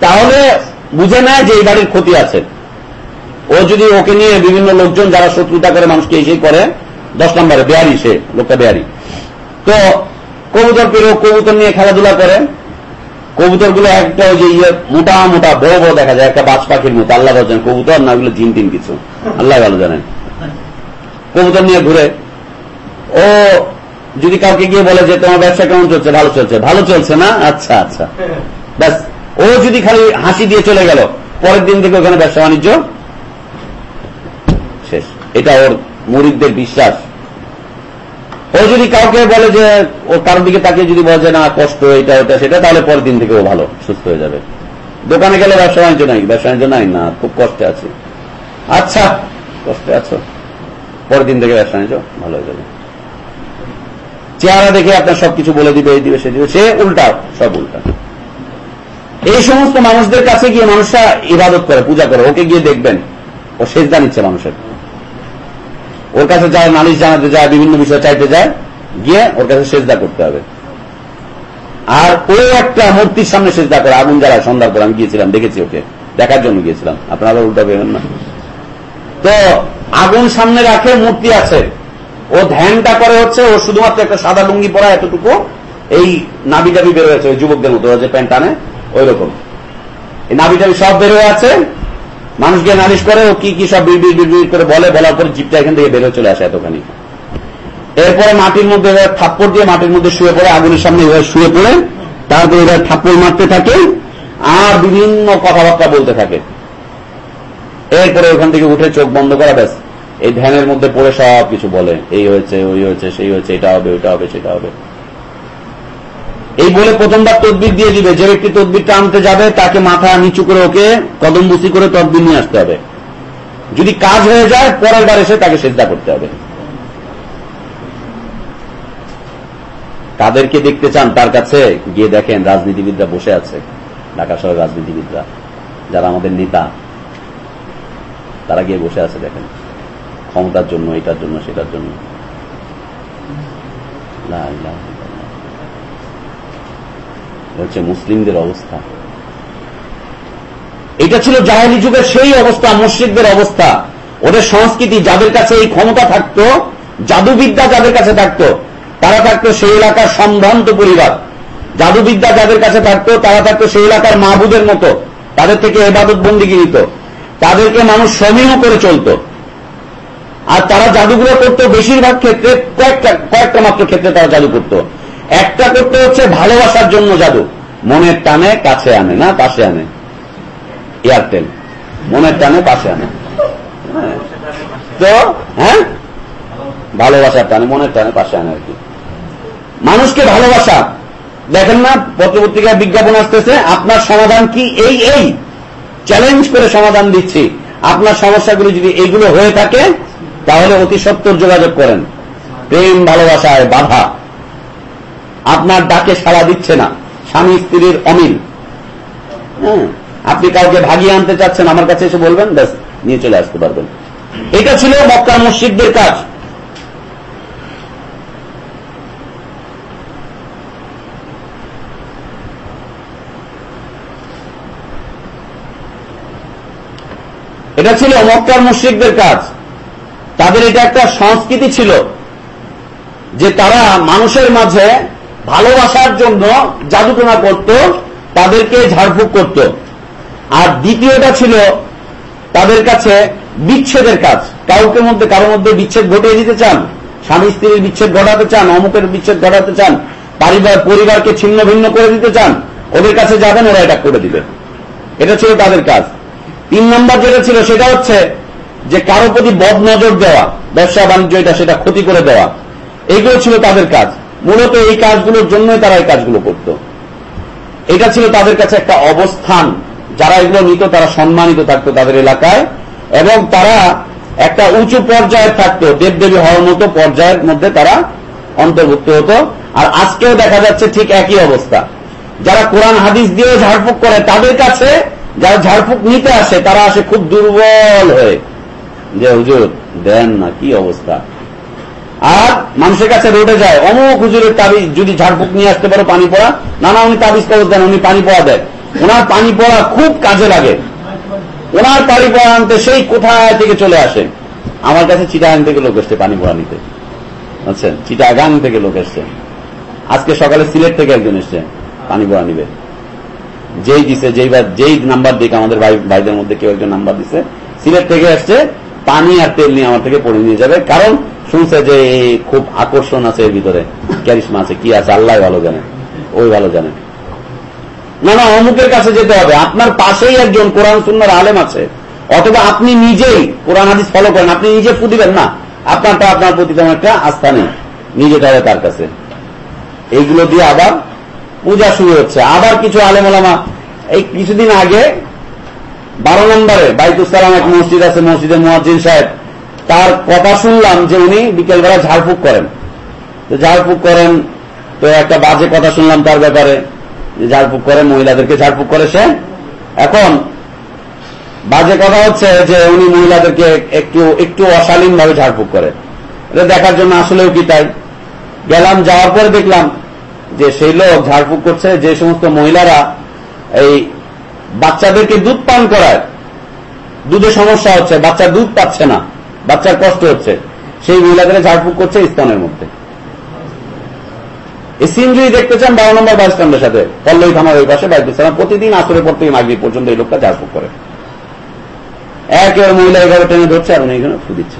তাহলে বুঝে নেয় যে এই বাড়ির ক্ষতি আছে। ও যদি ওকে নিয়ে বিভিন্ন লোকজন যারা শত্রুতা করে মানুষকে এসেই করে, দশ নম্বরে বেয়ারি সে, লোকটা বেয়ারি তো কবুতর পেরে কবুতর নিয়ে খেলাধুলা করে। কবুতরগুলো একটা ওই যে ইয়ে মোটা মোটা, বড় বড় দেখা যায়, একটা বাজ পাখির মতো। আল্লাহ জানেন কবুতর না ওগুলো জিন টিন কিছু। আল্লাহ ভালো জানেন। কবুতর নিয়ে ঘুরে, ও যদি কাউকে গিয়ে বলে যে, তোমার ব্যবসা কেমন চলছে? ভালো চলছে। ভালো চলছে না? আচ্ছা আচ্ছা। ব্যাস, ও যদি খালি হাসি দিয়ে চলে গেল, পরের দিন থেকে ওখানে ব্যবসা বাণিজ্য এটা ওর মরিদদের বিশ্বাস। ও যদি কাউকে বলে যে ও কারোর দিকে তাকে যদি বলে না, কষ্ট, এটা, ওটা, সেটা, তাহলে পরের দিন থেকে ও ভালো, সুস্থ হয়ে যাবে। দোকানে গেলে ব্যবসা বাণিজ্য নাই, ব্যবসা বাণিজ্য নাই? না, খুব কষ্টে আছে। আচ্ছা কষ্টে আছো? পরের দিন থেকে ব্যবসা বাণিজ্য ভালো হয়ে যাবে। চেহারা দেখে আপনার সবকিছু বলে দিবে, এই দিবে, সে দিবে, সে উল্টা, সব উল্টা। এই সমস্ত মানুষদের কাছে গিয়ে মানুষরা ইবাদত করে, পূজা করে, ওকে গিয়ে দেখবেন। ও সেজদা নিচ্ছে মানুষের। ওর কাছে যায় নালিশ জানাতে যায়, বিভিন্ন বিষয় চাইতে যায়, গিয়ে ওর কাছে সেজদা করতে হবে। আর ও একটা মূর্তির সামনে সেজদা করে, আগুন জ্বালায়, সন্ধ্যার পর আমি গিয়েছিলাম, দেখেছি ওকে, দেখার জন্য গিয়েছিলাম। আপনারা উল্টা পেবেন না। তো আগুন সামনে রাখে, মূর্তি আছে। ও ধ্যানটা করে হচ্ছে, ও শুধুমাত্র একটা সাদা লুঙ্গি পরা এতটুকু, এই নাবি টাবি বের হয়েছে, ওই যুবকদের মতো যে প্যান্ট আনে ওই রকম এই নাবি টাবি সব বের হয়ে আছে মানুষকে নালিশ করে ও কি কি সব বিড় বিড় বিড় করে বলে, বলার পরে জিপটা এখান থেকে বের চলে আসে এতখানি। এরপরে মাটির মধ্যে থাপ্পড় দিয়ে মাটির মধ্যে শুয়ে পড়ে, আগুনের সামনে এভাবে শুয়ে পড়ে, তারপরে এবার থাপ্পড় মারতে থাকে আর বিভিন্ন কথাবার্তা বলতে থাকে। এরপরে ওখান থেকে উঠে চোখ বন্ধ করা, ব্যাস। এই ধ্যানের মধ্যে পড়ে সব কিছু বলে, এই হয়েছে, ওই হয়েছে, সেই হয়েছে, এটা হবে ওইটা হবে, সেটা হবে। এই বলে প্রথমবার তদবির দিয়ে দিবে। যে ব্যক্তি তদবিরটা আনতে যাবে, তাকে মাথা নিচু করে ওকে কদম বুসি করে তদবির নিয়ে আসতে হবে। যদি কাজ হয়ে যায়, পরের বার এসে তাকে চেষ্টা করতে হবে। তাদেরকে দেখতে চান তার কাছে, গিয়ে দেখেন রাজনীতিবিদরা বসে আছে, ঢাকা শহরের রাজনীতিবিদরা, যারা আমাদের নেতা। তারা গিয়ে বসে আছে, দেখেন। ক্ষমতার জন্য, এটার জন্য, সেটার জন্য লা ইলাহা ইল্লাল্লাহ। এ হচ্ছে মুসলিমদের অবস্থা। এটা ছিল জাহেলি যুগের সেই অবস্থা, মুশ্রিকদের অবস্থা। ওদের সংস্কৃতি যাদের কাছে এই ক্ষমতা থাকতো, জাদুবিদ্যা যাদের কাছে থাকতো, তারা থাকতো সেই এলাকার সম্ভ্রান্ত পরিবার। জাদুবিদ্যা যাদের কাছে থাকতো, তারা থাকতো সেই এলাকার মাহবুদের মতো। তাদের থেকে এবাদত বন্দিগি নিত। তাদেরকে মানুষ সমীহ করে চলতো। আর তারা জাদুগুলো করতো, বেশিরভাগ ক্ষেত্রে কয়েকটা কয়েকটা মাত্র ক্ষেত্রে তারা জাদু করতো। একটা করতে হচ্ছে ভালোবাসার জন্য জাদু। মনের টানে, কাছে আনে। না, পাশে আনে। এয়ারটেল। মনের টানে, পাশে আনে। হ্যাঁ। তো হ্যাঁ? ভালোবাসার টানে মনের টানে, পাশে আনে আর কি। মানুষকে ভালোবাসা। দেখেন না, পত্রপত্রিকায় বিজ্ঞাপন আসতেছে, আপনার সমাধান কি এই এই? চ্যালেঞ্জ করে সমাধান দিচ্ছি। আপনার সমস্যাগুলি যদি এইগুলো হয়ে থাকে, তাহলে অতি সত্তর যোগাযোগ করেন। প্রেম, ভালোবাসায় বাধা। আপনার ডাকে সাড়া দিচ্ছে না। স্বামী স্ত্রীর অমিল। হ্যাঁ আপনি কাউকে ভাগিয়ে আনতে চাচ্ছেন, আমার কাছে এসে বলবেন, ব্যাস, নিয়ে চলে আসতে পারবেন। এটা ছিল মক্কা মসজিদদের কাজ। এটা ছিল মক্কার মুশ্রিকদের কাজ। তাদের এটা একটা সংস্কৃতি ছিল যে তারা মানুষের মাঝে ভালোবাসার জন্য জাদুটোনা করত, তাদেরকে ঝাড়ফুঁক করত। আর দ্বিতীয়টা ছিল তাদের কাছে বিচ্ছেদের কাজ। কাউকে মধ্যে কারোর মধ্যে বিচ্ছেদ ঘটিয়ে দিতে চান, স্বামী স্ত্রীর বিচ্ছেদ ঘটাতে চান, অমুকের বিচ্ছেদ ঘটাতে চান, পরিবার, পরিবারকে ছিন্ন ভিন্ন করে দিতে চান, ওদের কাছে যাবেন, ওরা এটা করে দিবে। এটা ছিল তাদের কাজ। তিন নম্বর যেটা ছিল, সেটা হচ্ছে যে কারও প্রতি বদ নজর দেওয়া ব্যবসা বাণিজ্য এটা, সেটা ক্ষতি করে দেওয়া, এগুলো ছিল তাদের কাজ। মূলত এই কাজগুলোর জন্যই তারা এই কাজগুলো করত। এটা ছিল তাদের কাছে একটা অবস্থান। যারা এগুলো নিত, তারা সম্মানিত থাকতো তাদের এলাকায়। এবং তারা একটা উঁচু পর্যায়ে থাকতো। দেবদেবী হওয়ার মতো পর্যায়ের মধ্যে তারা অন্তর্ভুক্ত হতো। আর আজকেও দেখা যাচ্ছে ঠিক একই অবস্থা। যারা কোরআন, হাদিস দিয়ে ঝাড়ফুঁক করে, তাদের কাছে যারা ঝাড়ফুঁক নিতে আসে, তারা আসে খুব দুর্বল হয়ে। যে হুজুর, দেন না, কি অবস্থা? আর মানুষের কাছে রোডে যায়, অমুক হুজুরের তাবিজ যদি ঝাড়ফুঁক নিয়ে আসতে পারো পানি পড়া, না না, উনি তাবিজ কবর দেন, উনি পানি পড়া দেন। ওনার পানি পড়া খুব কাজে লাগে। ওনার পানি পড়া আনতে সেই কোথায় থেকে চলে আসে? আমার কাছে চিটাগাং থেকে লোক এসছে পানি পড়া নিতে। বুঝছেন চিটাগাং থেকে লোক এসছে। আজকে সকালে সিলেট থেকে একজন এসছে পানি পড়া নিবে। যেই দিছে যেইবার যেই নাম্বার দিকে আমাদের ভাই ভাইদের মধ্যে কেউ একজন নাম্বার দিছে, সিলেট থেকে আসছে পানি আর তেল নিয়ে আমার থেকে পড়ে নিয়ে যাবে। কারণ শুনছে যে খুব আকর্ষণ আছে এর ভিতরে, ক্যারিশমা আছে, কি আছে, আল্লাহ ভালো জানে, ওই ভালো জানে। না না, অমুকের কাছে যেতে হবে। আপনার পাশেই একজন কোরআন সুন্নার আলেম আছে। অথবা আপনি নিজেই কোরআন হাদিস ফলো করেন, আপনি নিজে ফু দিবেন না। আপনারটা আপনার প্রতি তেমন একটা আস্থা নেই, নিজে যাবে তার কাছে। এইগুলো দিয়ে আবার পূজা শুরু হচ্ছে। আবার কিছু আলেম আলামা এই কিছুদিন আগে বারো নম্বরে বাইতুসালাম এক মসজিদ আছে, মসজিদে মুয়াজ্জিন সাহেব তার কথা শুনলাম যে উনি বিকেলবেলা ঝাড়ফুঁক করেন। তো ঝাড়ফুঁক করেন, তো একটা বাজে কথা শুনলাম তার ব্যাপারে ঝাড়ফুঁক করে, মহিলাদেরকে ঝাড়ফুঁক করে সে। এখন বাজে কথা হচ্ছে যে উনি মহিলাদেরকে একটু একটু অশালীন ভাবে ঝাড়ফুঁক করে। এটা দেখার জন্য আসলেও কি তাই? গেলাম, যাওয়ার পরে দেখলাম যে সেই লোক ঝাড়ফুঁক করছে, যে সমস্ত মহিলারা এই বাচ্চাদেরকে দুধ পান করায়। দুধে সমস্যা হচ্ছে, বাচ্চা দুধ পাচ্ছে না। বাচ্চার কষ্ট হচ্ছে। সেই মহিলাদের ঝাড়ফুঁক করছে স্থানের মধ্যে। এই সিন যদি দেখতে চান বারো নম্বর বাস স্ট্যান্ডের সাথে। পল্লবী থানার ওই পাশে বাইক প্রতিদিন আসরের পর থেকে মাগরি পর্যন্ত এই লোকটা ঝাড়ফুঁক করে। একেবারে মহিলা এভাবে টেনে ধরছে, আর উনি এখানে ফু দিচ্ছে।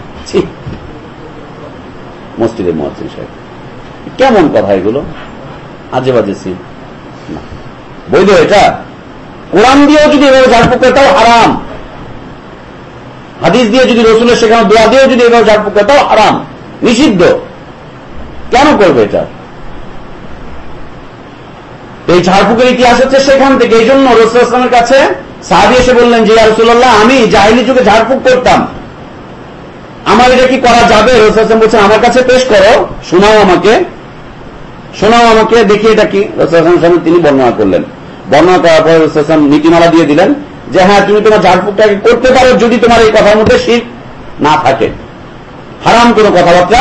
মসজিদে মহাজিন সাহেব। কেমন কথা এগুলো? আজে বাজে সিন। বৈধ এটা? কোরআন দিয়েও যদি এভাবে ঝাড়ফুঁক করে, তাও আরাম হাদিস দিয়ে যদি রসুলের সেখানে দোয়া দিয়েও যদি এভাবে ঝাড়ফুঁক করে তাও আরাম নিষিদ্ধ। কেন করবে এটা? এই ঝাড়ফুঁকের ইতিহাস হচ্ছে সেখান থেকে। এই জন্য রসুলের কাছে সাহাবি এসে বললেন যে রসুল্লাহ আমি জাহিলি যুগে ঝাড়ফুঁক করতাম। আমার এটা কি করা যাবে? রসুল রসুলাম বলছেন, আমার কাছে পেশ করো, শোনাও আমাকে। শোনাও আমাকে, দেখি এটা কি? রসুলাম সামনে তিনি বর্ণনা করলেন। বর্ণনা করার পর রসুল রসুলাম নীতিমালা দিয়ে দিলেন। যে হ্যাঁ তুমি তোমার ঝাড়ফুঁকটাকে করতে পারো যদি তোমার এই কথার মধ্যে শীত না থাকে। হারাম কোন কথাবার্তা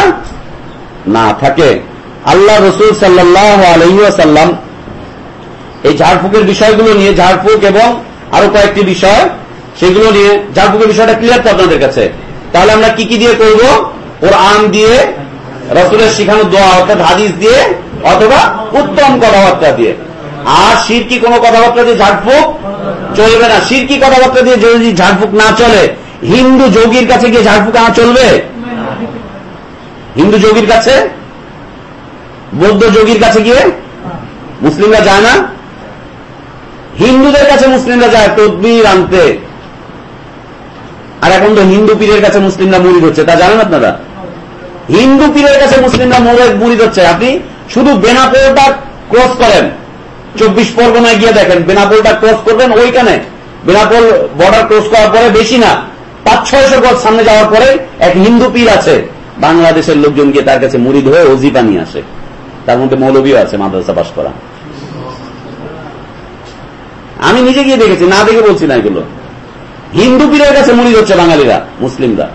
না থাকে। আল্লাহ রসুল সাল্লাহ আলহিসাল্লাম এই ঝাড়ফুঁকের বিষয়গুলো নিয়ে, ঝাড়ফুঁক এবং আরও কয়েকটি বিষয়, সেগুলো নিয়ে, ঝাড়ফুঁকের বিষয়টা ক্লিয়ার তো আপনাদের কাছে? তাহলে আমরা কি কি দিয়ে করব? ওর আম দিয়ে, রসুলের শিখানো দোয়া অর্থাৎ হাদিস দিয়ে, অথবা উত্তম কথাবার্তা দিয়ে। আর সিরকি কোনো কথাবার্তা দিয়ে ঝাড়ফুঁক? চলবে না। সিরকি কথাবার্তা দিয়ে যদি ঝাড়ফুঁক না চলে, হিন্দু যোগীর কাছে গিয়ে ঝাড়ফুঁক আনা চলবে? হিন্দু যোগীর কাছে? বৌদ্ধ যোগীর কাছে গিয়ে? মুসলিমরা যায় না? হিন্দুদের কাছে মুসলিমরা যায়, তদবির আনতে। আর এখন তো হিন্দু পীরের কাছে মুসলিমরা মুড়ি হচ্ছে তা জানেন আপনারা? হিন্দু পীরের কাছে মুসলিমরা মুড়ি হচ্ছে আপনি শুধু বেনাপোলটা ক্রস করেন। চব্বিশ পরগনায় গিয়ে দেখেন, বেনাপোলটা ক্রস করবেন ওইখানে। বেনাপোল বর্ডার ক্রস করার পরে বেশি না, পাঁচ, ছয়শো গজ সামনে যাওয়ার পরে এক হিন্দু পীর আছে, বাংলাদেশের লোকজন গিয়ে তার কাছে মুড়ি ধরে অজিপা নিয়ে আসে। তার মধ্যে মৌলবীও আছে মাদ্রাসা পাশ করা। আমি নিজে গিয়ে দেখেছি, না দেখে বলছি না এগুলো। হিন্দু পীরের কাছে মুড়ি হচ্ছে বাঙালিরা, মুসলিমরা।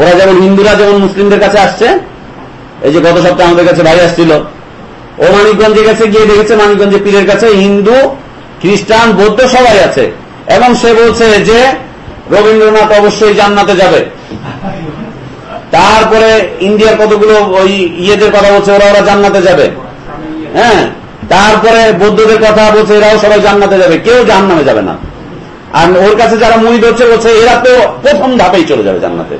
ওরা যেমন হিন্দুরা যেমন মুসলিমদের কাছে আসছে, এই যে গত সপ্তাহে আমাদের কাছে ভাই আসছিল ও মানিকগঞ্জে গেছে গিয়ে দেখেছে মানিকগঞ্জে পীরের কাছে হিন্দু, খ্রিস্টান, বৌদ্ধ সবাই আছে। এবং সে বলছে যে রবীন্দ্রনাথ অবশ্যই জান্নাতে যাবে। তারপরে ইন্ডিয়ার কতগুলো ওই ইয়েদের কথা বলছে, ওরা ওরা জান্নাতে যাবে। হ্যাঁ তারপরে বৌদ্ধদের কথা বলছে, এরাও সবাই জান্নাতে যাবে, কেউ জাহান্নামে যাবে না। আর ওর কাছে যারা মুড়ি ধরছে, বলছে এরা তো প্রথম ধাপেই চলে যাবে জান্নাতে।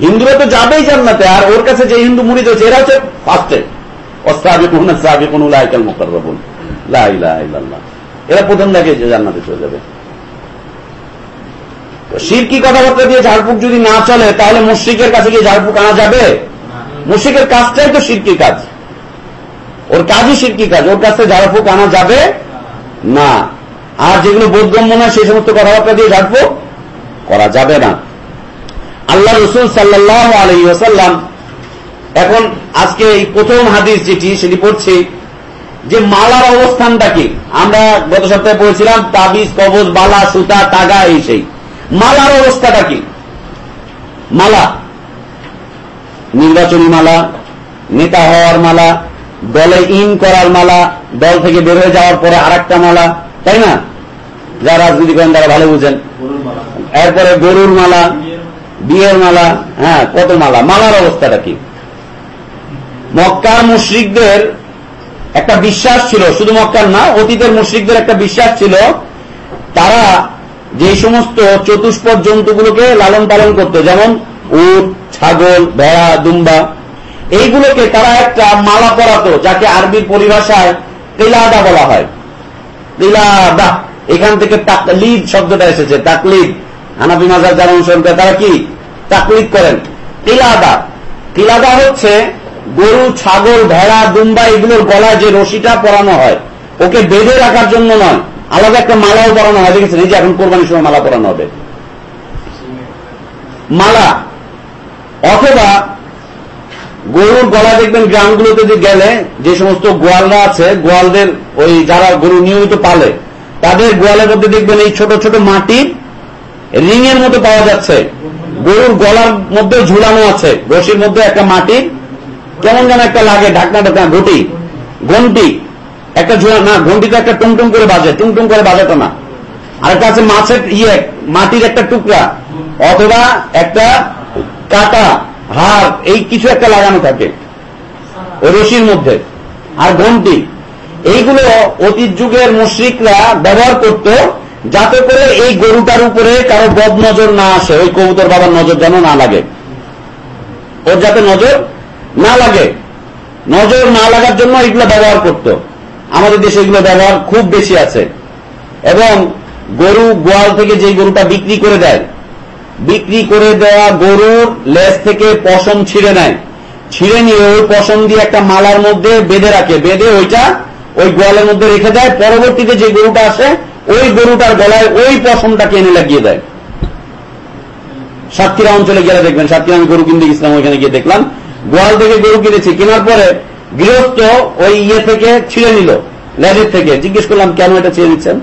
হিন্দুরা তো যাবেই জান্নাতে, আর ওর কাছে যে হিন্দু মুড়ি ধরছে, এরা হচ্ছে ফার্স্টে অস্তাবিকুন এরা প্রথম ধাপে জান্নাতে চলে যাবে। শিরকি কথাবার্তা দিয়ে ঝাড়ফুঁক যদি না চলে, তাহলে মুশ্রিকের কাছে গিয়ে ঝাড়ফুঁক আনা যাবে? মুশ্রিকের কাজটাই তো শিরকি কাজ? ওর কাজই শিরকি কাজ? ওর কাছে ঝাড়ফুঁক আনা যাবে? না। আর যেগুলো বোধগম্য নয় সেই সমস্ত কথাবার্তা দিয়ে ঝাড়ফুঁক করা যাবে না। আল্লাহ রসুল সাল্লাহ আলহি ওসাল্লাম এখন আজকে এই প্রথম হাদিস যেটি, সেটি পড়ছি যে মালার অবস্থানটা কি? আমরা গত সপ্তাহে পড়েছিলাম, তাবিজ, কবজ, বালা, সুতা, তাগা, এই সেই। মালার অবস্থাটা কি? মালা। নির্বাচনী মালা, নেতা হওয়ার মালা, দলে ইন করার মালা, দল থেকে বের হয়ে যাওয়ার পরে আর মালা, তাই না? যারা রাজনীতি করেন তারা ভালো বুঝেন। এরপরে গরুর মালা, বিয়ের মালা হ্যাঁ কত মালা? মালার অবস্থাটা কি? মক্কার মুশ্রিকদের একটা বিশ্বাস ছিল, শুধু মক্কার না, অতীতের মুশ্রিকদের একটা বিশ্বাস ছিল, তারা যে সমস্ত চতুষ্পদ জন্তুগুলোকে লালন পালন করত, যেমন উট, ছাগল, ভেড়া, দুম্বা, এইগুলোকে তারা একটা মালা পরাতো, যাকে আরবির পরিভাষায় তেলাদা বলা হয়। তেলাদা এখান থেকে তাকলিদ শব্দটা এসেছে, তাকলিদ। হানাফি মাজার যারা অনুসরণ করে, তারা কি? তাকলিদ করেন। তিলাদা তিলাদা হচ্ছে গরু, ছাগল, ভেড়া, দুম্বা, এগুলোর গলায় যে রশিটা পরানো হয়, ওকে বেঁধে রাখার জন্য নয়, আলাদা একটা মালাও পরানো হয়। দেখেছেন, এই যে এখন কোরবানির সময় মালা পরানো হবে। মালা, অথবা গরুর গলা দেখবেন গ্রামগুলোতে যে গেলে, যে সমস্ত গোয়ালরা আছে, গোয়ালদের ওই যারা গরু নিয়মিত পালে, তাদের গোয়ালের মধ্যে দেখবেন এই ছোট ছোট মাটির রিং এর মতো পাওয়া যাচ্ছে। গরুর গলার মধ্যে ঝুলানো আছে, রশির মধ্যে একটা মাটির কেমন যেন একটা লাগে, ঢাকনা ঢাকনা, ঘটি, ঘন্টি। একটা ঝুলা, না ঘন্টিটা একটা টুমটুম করে বাজে, টুমটুম করে বাজাতো না। আর একটা আছে মাছের ইয়ে মাটির একটা টুকরা, অথবা একটা কাটা হার এই কিছু একটা লাগানো থাকে ওই রশির মধ্যে, আর ঘন্টি। এইগুলো অতীত যুগের মুশ্রিকরা ব্যবহার করত, যাতে করে এই গরুটার উপরে কারও বদ নজর না আসে, ওই কবুতর বাবার নজর যেন না লাগে। ওর যাতে নজর না লাগে। নজর না লাগার জন্য এগুলো ব্যবহার করত। আমাদের দেশে এগুলো ব্যবহার খুব বেশি আছে। এবং গরু, গোয়াল থেকে যে গরুটা বিক্রি করে দেয়, বিক্রি করে দেওয়া গরুর লেজ থেকে পশম ছিঁড়ে নেয়। ছিঁড়ে নিয়ে ওই পশম দিয়ে একটা মালার মধ্যে বেঁধে রাখে। বেঁধে ওইটা ওই গোয়ালের মধ্যে রেখে দেয়। পরবর্তীতে যে গরুটা আসে, ওই গরুটার গলায় ওই পশমটাকে এনে লাগিয়ে দেয়। সাতক্ষীরা অঞ্চলে গেলে দেখবেন, সাতক্ষীরা আমি গরু কিনতে গেছিলাম, ওইখানে গিয়ে দেখলাম। গোয়াল থেকে গরু কিনেছি, কেনার পরে গৃহস্থ ওই ইয়ে থেকে ছিঁড়ে নিল লেজের থেকে। জিজ্ঞেস করলাম, কেন এটা ছিঁড়ে নিচ্ছেন?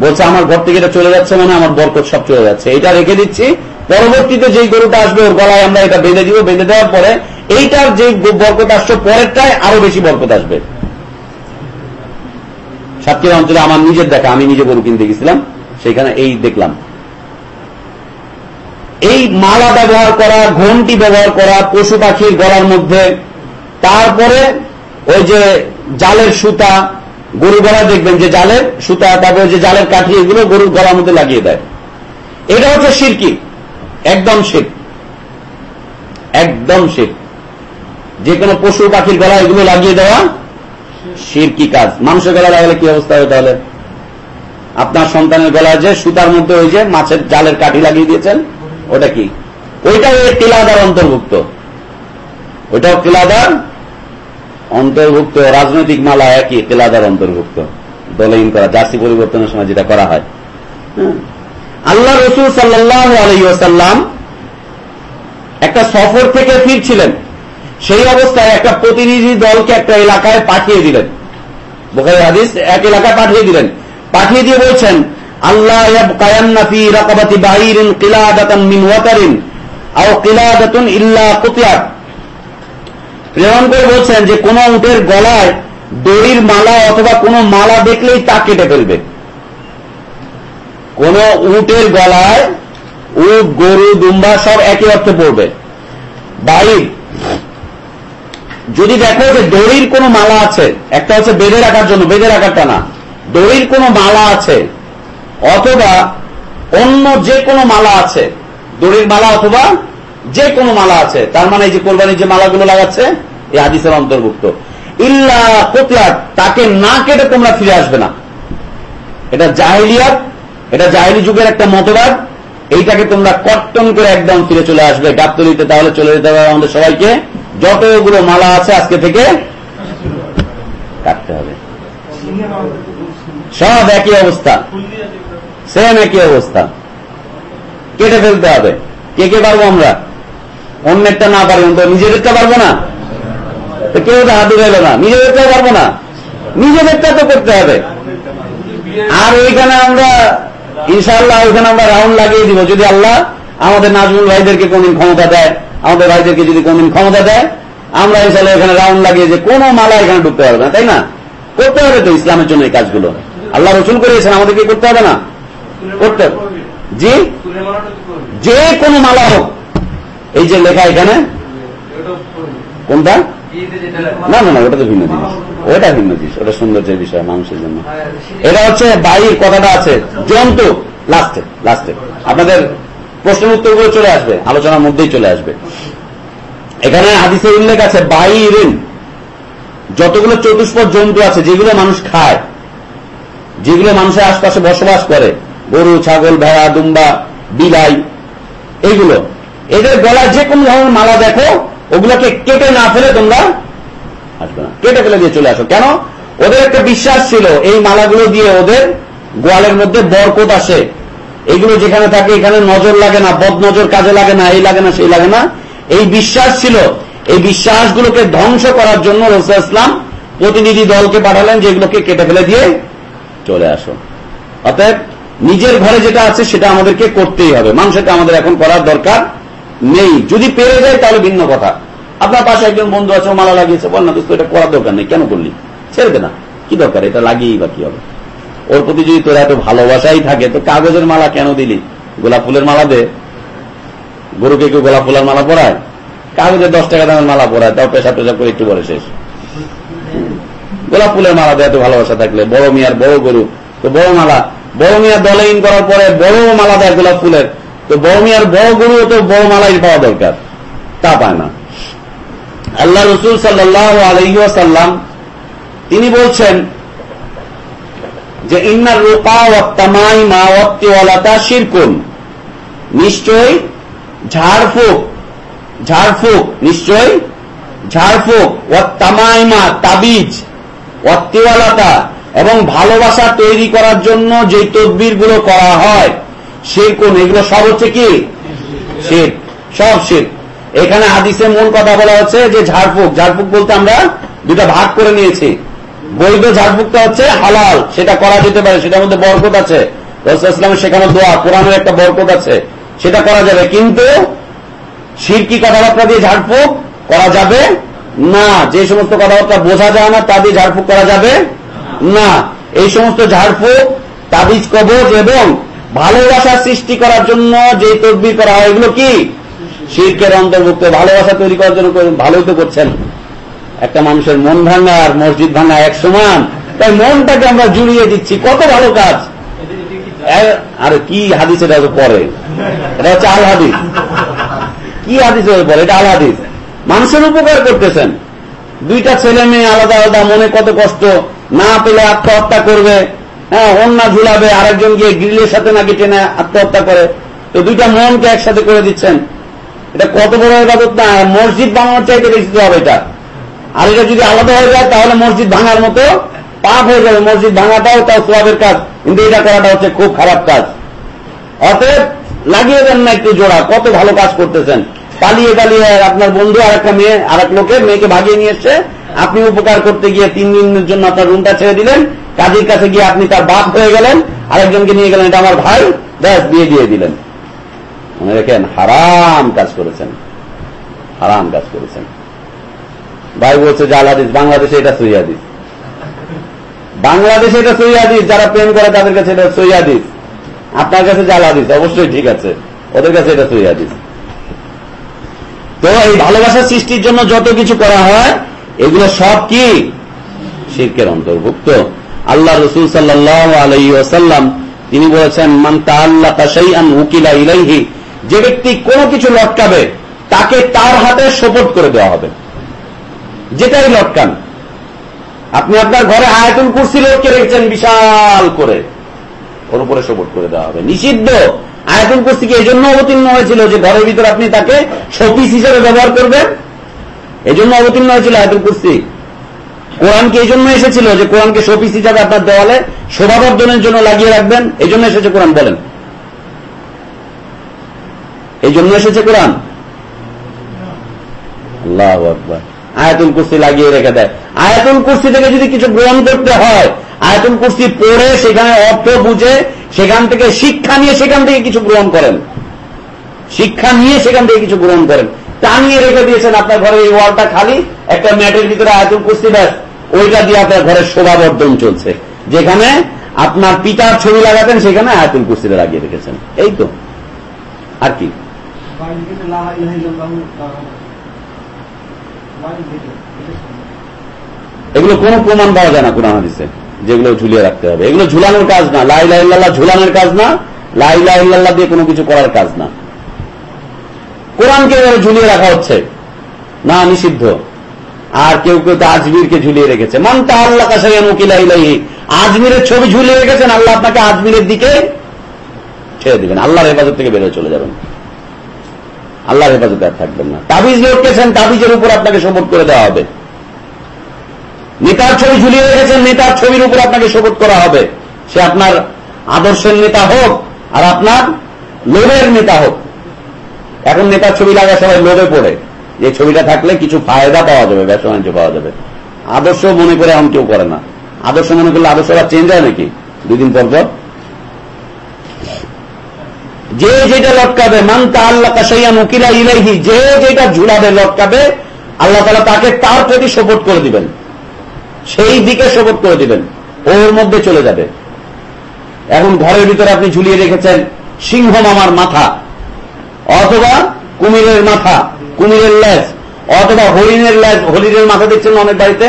বলছে, আমার ঘর থেকে এটা চলে যাচ্ছে মানে আমার বরকত সব চলে যাচ্ছে। এটা রেখে দিচ্ছি। পরবর্তীতে যেই গরুটা আসবে, ওর গলায় আমরা এটা বেঁধে দিব। বেঁধে দেওয়ার পরে এইটার যে বরকত আসছে, পরেরটায় আরও বেশি বরকত আসবে। সাতক্ষীরা অঞ্চলে আমার নিজের দেখা, আমি নিজে গরু কিনতে গেছিলাম সেখানে এই দেখলাম। এই মালা ব্যবহার করা, ঘন্টি ব্যবহার করা, পশু পাখির গলার মধ্যে। তারপরে ওই যে জালের সুতা গরু গলা দেখবেন যে জালের সুতা, তারপরে যে জালের কাঠি, এগুলো গরুর গলার মধ্যে লাগিয়ে দেয়। এটা হচ্ছে সিরকি। একদম শির একদম শির যে কোনো পশু পাখির গলা এগুলো লাগিয়ে দেওয়া সিরকি কাজ। মানুষের গলা লাগালে কি অবস্থা হবে তাহলে? আপনার সন্তানের গলায় যে সুতার মধ্যে ওই যে মাছের জালের কাঠি লাগিয়ে দিয়েছেন ওটা কি? ওইটাও ওই কিলাদার অন্তর্ভুক্ত। ওইটাও কিলাদার অন্তর্ভুক্ত, রাজনৈতিক মালা একই, কিলাদার অন্তর্ভুক্ত। দলহীন করা জার্সি পরিবর্তনের সময় যেটা করা হয়। হ্যাঁ। আল্লাহ রসুল সাল্লাহ আলাইসাল্লাম একটা সফর থেকে ফিরছিলেন। সেই অবস্থায় একটা প্রতিনিধি দলকে একটা এলাকায় পাঠিয়ে দিলেন। বোখারি হাদিস, এক এলাকায় পাঠিয়ে দিলেন। পাঠিয়ে দিয়ে বলছেন আল্লাহ কায়ান্না ফি বাহিরিন কিলাদাতান মিন ওয়াতারিন, আও কিলাদাতুন ইল্লা কুতিয়াত। প্রেরণ করে বলছেন যে, কোন উটের গলায় দড়ির মালা অথবা কোন মালা দেখলেই তা কেটে ফেলবে। কোন উটের গলায় উট, গরু, দুম্বা সব একই অর্থে পড়বে। বাইর যদি দেখো যে দড়ির কোন মালা আছে, একটা হচ্ছে বেঁধে রাখার জন্য, বেঁধে রাখারটা না দড়ির কোন মালা আছে অথবা অন্য যে কোনো মালা আছে, দড়ির মালা অথবা যে কোনো মালা আছে, তার মানে এই যে কোরবানির যে মালাগুলো লাগাচ্ছে, এই হাদিসের অন্তর্ভুক্ত। ইল্লা কোতলার তাকে না কেটে তোমরা ফিরে আসবে না। এটা জাহিলিয়াত, এটা জাহিলি যুগের একটা মতবাদ, এইটাকে তোমরা কট্টন করে একদম ফিরে চলে আসবে। গাবতলিতে তাহলে চলে যেতে হবে আমাদের সবাইকে। যতগুলো মালা আছে আজকে থেকে কাটতে হবে। সব একই অবস্থা। সেম একই অবস্থা? কেটে ফেলতে হবে। কে কে পারব আমরা? অন্যেরটা না পারব তো নিজেদেরটা পারব না। তো কেউ তো হাত উঠাইল না। নিজেদেরটাও পারব না। নিজেদেরটা তো করতে হবে। আর ওইখানে আমরা ইনশাল্লাহ ওইখানে আমরা রাউন্ড লাগিয়ে দিব। যদি আল্লাহ আমাদের নাজমুল ভাইদেরকে কোনদিন ক্ষমতা দেয়, আমাদের ভাইদেরকে যদি কোনদিন ক্ষমতা দেয়, আমরা ইনশাল্লাহ এখানে রাউন্ড লাগিয়ে যে কোনো মালা এখানে ঢুকতে পারবে না, তাই না? করতে হবে তো ইসলামের জন্য এই কাজগুলো। আল্লাহ রসুল করেছেন আমাদেরকে করতে হবে না? করতে হবে জি? যে কোনো মালা হোক। এই যে লেখা এখানে। কোনটা? না না না, ওটা তো ভিন্ন জিনিস। ওটা ভিন্ন জিনিস। ওটা সৌন্দর্যের বিষয়, মানুষের জন্য। এটা হচ্ছে বাড়ির কথাটা আছে। জন্তু লাস্টে লাস্টে আপনাদের প্রশ্নের উত্তরগুলো চলে আসবে। আলোচনার মধ্যেই চলে আসবে। এখানে হাদিসের উল্লেখ আছে বাইরিন যতগুলো চতুষ্পদ জন্তু আছে, যেগুলো মানুষ খায়, যেগুলো মানুষের আশপাশে বসবাস করে গরু, ছাগল, ভেড়া, দুম্বা, বিলাই, এইগুলো। এদের গলায় যে কোনো ধরনের মালা দেখো, ওগুলোকে কেটে না ফেলে তোমরা আসবে না। কেটে ফেলে দিয়ে চলে আসো। কেন? ওদের একটা বিশ্বাস ছিল, এই মালাগুলো দিয়ে ওদের গোয়ালের মধ্যে বরকত আসে এগুলো যেখানে থাকে, এখানে নজর লাগে না বদ নজর কাজে লাগে না, এই লাগে না, সেই লাগে না। এই বিশ্বাস ছিল, এই বিশ্বাসগুলোকে ধ্বংস করার জন্য রসুল ইসলাম প্রতিনিধি দলকে পাঠালেন যেগুলোকে কেটে ফেলে দিয়ে চলে আসো। অতএব নিজের ঘরে যেটা আছে সেটা আমাদেরকে করতেই হবে। মানুষকে আমাদের এখন করার দরকার নেই। যদি পেরে যায় তাহলে ভিন্ন কথা। আপনার পাশে একজন বন্ধু আছে মালা লাগিয়েছে, বল না দোস্ত, এটা করার দরকার নেই। কেন করলি? ছেড়ে দে না। কি দরকার? এটা লাগিয়েই বা কি হবে? ওর প্রতি যদি তোর এত ভালোবাসাই থাকে, তো কাগজের মালা কেন দিলি? গোলাপ ফুলের মালা দে। গরুকে কেউ গোলাপ ফুলের মালা পরায়? কাগজের দশ টাকা দামের মালা পরায়, তাও পেশা পেশা করে একটু পরে শেষ। গোলাপ ফুলের মালা দেয় এত ভালোবাসা থাকলে। বড় মিয়ার বড় গরু, তো বড় মালা বড় মিয়ার দলে ইন করার পরে বড় মালা দেয় গোলাপ ফুলের। তো বড় মিয়ার বড় গরু তো বড় মালাই পাওয়া দরকার। তা পায় না। আল্লাহ রসুল সাল্লাহ আলহিসাল্লাম তিনি বলছেন যে ইন্নার রূপা ওয়াত্তামাই মা ওয়াত্তিওয়ালাতা শিরকুন। নিশ্চয় ঝাড়ফুক ঝাড়ফুক নিশ্চয় ঝাড়ফুক। ওয়াত্তামাইমা তাবিজ ওয়াত্তিওয়ালাতা এবং ভালোবাসা তৈরি করার জন্য যে তদবিরগুলো করা হয় শিরকুন এগুলো সব হচ্ছে কি? শির সব শির এখানে হাদিসে মূল কথা বলা হচ্ছে যে ঝাড়ফুক ঝাড়ফুক বলতে আমরা দুটা ভাগ করে নিয়েছি। বৈধ ঝাড়ফুকটা হচ্ছে হালাল, সেটা করা যেতে পারে, সেটার মধ্যে বরকত আছে। রসুলামের সেখানে দোয়া, কোরআনের একটা বরকত আছে, সেটা করা যাবে। কিন্তু সিরকি কথাবার্তা দিয়ে ঝাড়ফুক করা যাবে না। যে সমস্ত কথাবার্তা বোঝা যায় না, তা দিয়ে ঝাড়ফুক করা যাবে না, এই সমস্ত ঝাড়ফুক, তাবিজ কবজ এবং ভালোবাসা সৃষ্টি করার জন্য যে তদবির করা হয়, এগুলো কি? শিরকের অন্তর্ভুক্ত, ভালোবাসা তৈরি করার জন্য ভালোই তো করছেন। একটা মানুষের মন ভাঙা আর মসজিদ ভাঙা এক সমান। তাই মনটাকে আমরা জুড়িয়ে দিচ্ছি। কত ভালো কাজ। আরে কি হাদিস এটা তো পরে। এটা হচ্ছে আল হাদিস। কি হাদিস পরে এটা আল হাদিস। মানুষের উপকার করতেছেন। দুইটা ছেলে মেয়ে আলাদা আলাদা, মনে কত কষ্ট। না পেলে আত্মহত্যা করবে। হ্যাঁ অন্যা ঝুলাবে, আরেকজন গিয়ে গ্রিলের সাথে নাকি টেনে আত্মহত্যা করে। তো দুইটা মনকে একসাথে করে দিচ্ছেন। এটা কত বড় ইবাদত না, মসজিদ বানানোর চাইতে বেশি হবে এটা। আর এটা যদি আলাদা হয়ে যায়, তাহলে মসজিদ ভাঙার মতো পাপ হয়ে যাবে। মসজিদ ভাঙাটাও তাও সোয়াবের কাজ, কিন্তু এটা করাটা হচ্ছে খুব খারাপ কাজ। অতএব লাগিয়ে দেন না একটু জোড়া, কত ভালো কাজ করতেছেন। পালিয়ে পালিয়ে আপনার বন্ধু আর একটা মেয়ে আর এক লোকের মেয়েকে ভাগিয়ে নিয়ে এসছে। আপনি উপকার করতে গিয়ে তিন দিনের জন্য আপনার রুমটা ছেড়ে দিলেন, কাজের কাছে গিয়ে আপনি তার বাপ হয়ে গেলেন, আরেকজনকে নিয়ে গেলেন, এটা আমার ভাই, ব্যাস, বিয়ে দিয়ে দিলেন। মনে রেখেন, হারাম কাজ করেছেন। হারাম কাজ করেছেন। ভাই বলছে জাল হাদিস বাংলাদেশে এটা সই বাংলাদেশে এটা সই যারা প্রেম করে তাদের কাছে এটা সই আপনার কাছে জাল হাদিস অবশ্যই ঠিক আছে। ওদের কাছে এটা সই তো এই ভালোবাসা সৃষ্টির জন্য যত কিছু করা হয় এগুলো সব কি? শিরকের অন্তর্ভুক্ত। আল্লাহ রসুল সাল্লাহ তিনি বলেছেন, মান তাল্লাহ কাশাইআন উকিলা ইলাইহি যে ব্যক্তি কোনো কিছু লটকাবে, তাকে তার হাতে শপথ করে দেওয়া হবে। যেটাই লটকান। আপনি আপনার ঘরে আয়তন কুর্সি লটকে রেখেছেন বিশাল করে। ওর উপরে শপথ করে দেওয়া হবে। নিষিদ্ধ। আয়তন কুর্সিকে এই জন্য অবতীর্ণ হয়েছিল যে ঘরের ভিতরে আপনি তাকে শপিস হিসেবে ব্যবহার করবেন। এই জন্য অবতীর্ণ হয়েছিল আয়তন কুর্সি। কোরআনকে এই জন্য এসেছিল যে কোরআনকে শপিস হিসাবে আপনার দেওয়ালে শোভাবর্ধনের জন্য লাগিয়ে রাখবেন, এই জন্য এসেছে কোরআন, বলেন। এই জন্য এসেছে কোরআন। আয়াতুল কুস্তি লাগিয়ে রেখে দেয়। আয়াতুল কুস্তি থেকে যদি কিছু গ্রহণ করতে হয়, আয়াতুল কুস্তি পড়ে সেখানে অর্থ বুঝে, সেখান থেকে শিক্ষা নিয়ে সেখান থেকে কিছু গ্রহণ করেন। শিক্ষা নিয়ে সেখান থেকে কিছু গ্রহণ করেন। টানিয়ে রেখে দিয়েছেন আপনার ঘরে এই ওয়ালটা খালি, একটা ম্যাটের ভিতরে আয়াতুল কুস্তি ব্যাস, ওইটা দিয়ে আপনার ঘরের শোভাবর্ধন চলছে। যেখানে আপনার পিতার ছবি লাগাতেন, সেখানে আয়াতুল কুস্তিটা লাগিয়ে রেখেছেন। এই তো। আর কি? এগুলো কোনো প্রমাণ পাওয়া যায় না কোরআন হাদিসে, যেগুলো ঝুলিয়ে রাখতে হবে। এগুলো ঝুলানোর কাজ না। লাইলা ইল্লাল্লাহ ঝুলানোর কাজ না। লাইলা ইল্লাল্লাহ দিয়ে কোনো কিছু করার কাজ না। কোরআনকে এভাবে ঝুলিয়ে রাখা হচ্ছে। না, নিষিদ্ধ। আর কেউ কেউ তো আজমিরকে ঝুলিয়ে রেখেছে। মান তা আল্লাহ কাছে মুকিলা ইলাহি আজমিরের ছবি ঝুলিয়ে রেখেছেন, আল্লাহ আপনাকে আজমিরের দিকে ছেড়ে দিবেন। আল্লাহর হেফাজত থেকে বেরোয় চলে যাবেন। আল্লাহর হেফাজতে আর থাকবেন না। তাবিজ লটকেছেন তাবিজের উপর আপনাকে সমর্থ করে দেওয়া হবে। নেতার ছবি ঝুলিয়ে রেখেছেন, নেতার ছবির উপর আপনাকে শপথ করা হবে। সে আপনার আদর্শের নেতা হোক, আর আপনার লোভের নেতা হোক। এখন নেতার ছবি লাগায় সবাই লোভে পড়ে। যে ছবিটা থাকলে কিছু ফায়দা পাওয়া যাবে ব্যবসা বাণিজ্য পাওয়া যাবে। আদর্শ মনে করে এখন কেউ করে না। আদর্শ মনে করলে আদর্শ আবার চেঞ্জ হয় নাকি? দুদিন পর পর। যে যেটা লটকাবে, মান তা আল্লাহ কাসাইয়া মুকিলা ইলাইহি, যে যেটা ঝুলাবে, লটকাবে, আল্লাহ তালা তাকে তার প্রতি শপথ করে দিবেন। সেই দিকে শপথ করে দিবেন। ওর মধ্যে চলে যাবে। এখন ঘরের ভিতরে আপনি ঝুলিয়ে রেখেছেন সিংহ মামার মাথা। অথবা কুমিরের মাথা, কুমিরের লেজ, অথবা হরিণের লেজ, হরিণের মাথা দেখছেন অনেক বাড়িতে?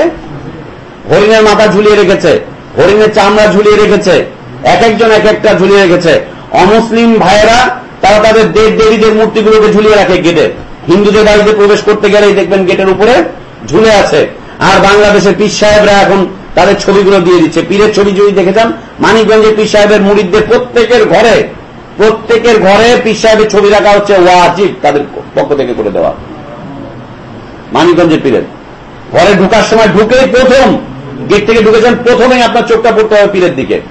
হরিণের মাথা ঝুলিয়ে রেখেছে, হরিণের চামড়া ঝুলিয়ে রেখেছে এক একজন এক একটা ঝুলিয়ে রেখেছে। অমুসলিম ভাইয়েরা, তারা তাদের দেব দেবীদের মূর্তিগুলোকে ঝুলিয়ে রাখে গেটে। হিন্দুদের বাড়িতে প্রবেশ করতে গেলেই দেখবেন গেটের উপরে ঝুলে আছে। আর বাংলাদেশের পীর সাহেবরা এখন তাদের ছবিগুলো দিয়ে দিচ্ছে। পীরের ছবি যদি দেখে যান, মানিকগঞ্জের পীর সাহেবের মুড়িদদের প্রত্যেকের ঘরে প্রত্যেকের ঘরে পীর ছবি রাখা হচ্ছে ওয়াজিব তাদের পক্ষ থেকে করে দেওয়া। মানিকগঞ্জের পীরের। ঘরে ঢুকার সময় ঢুকেই প্রথম, গেট থেকে ঢুকেছেন, প্রথমেই আপনার চোখটা পড়তে হবে পীরের দিকে।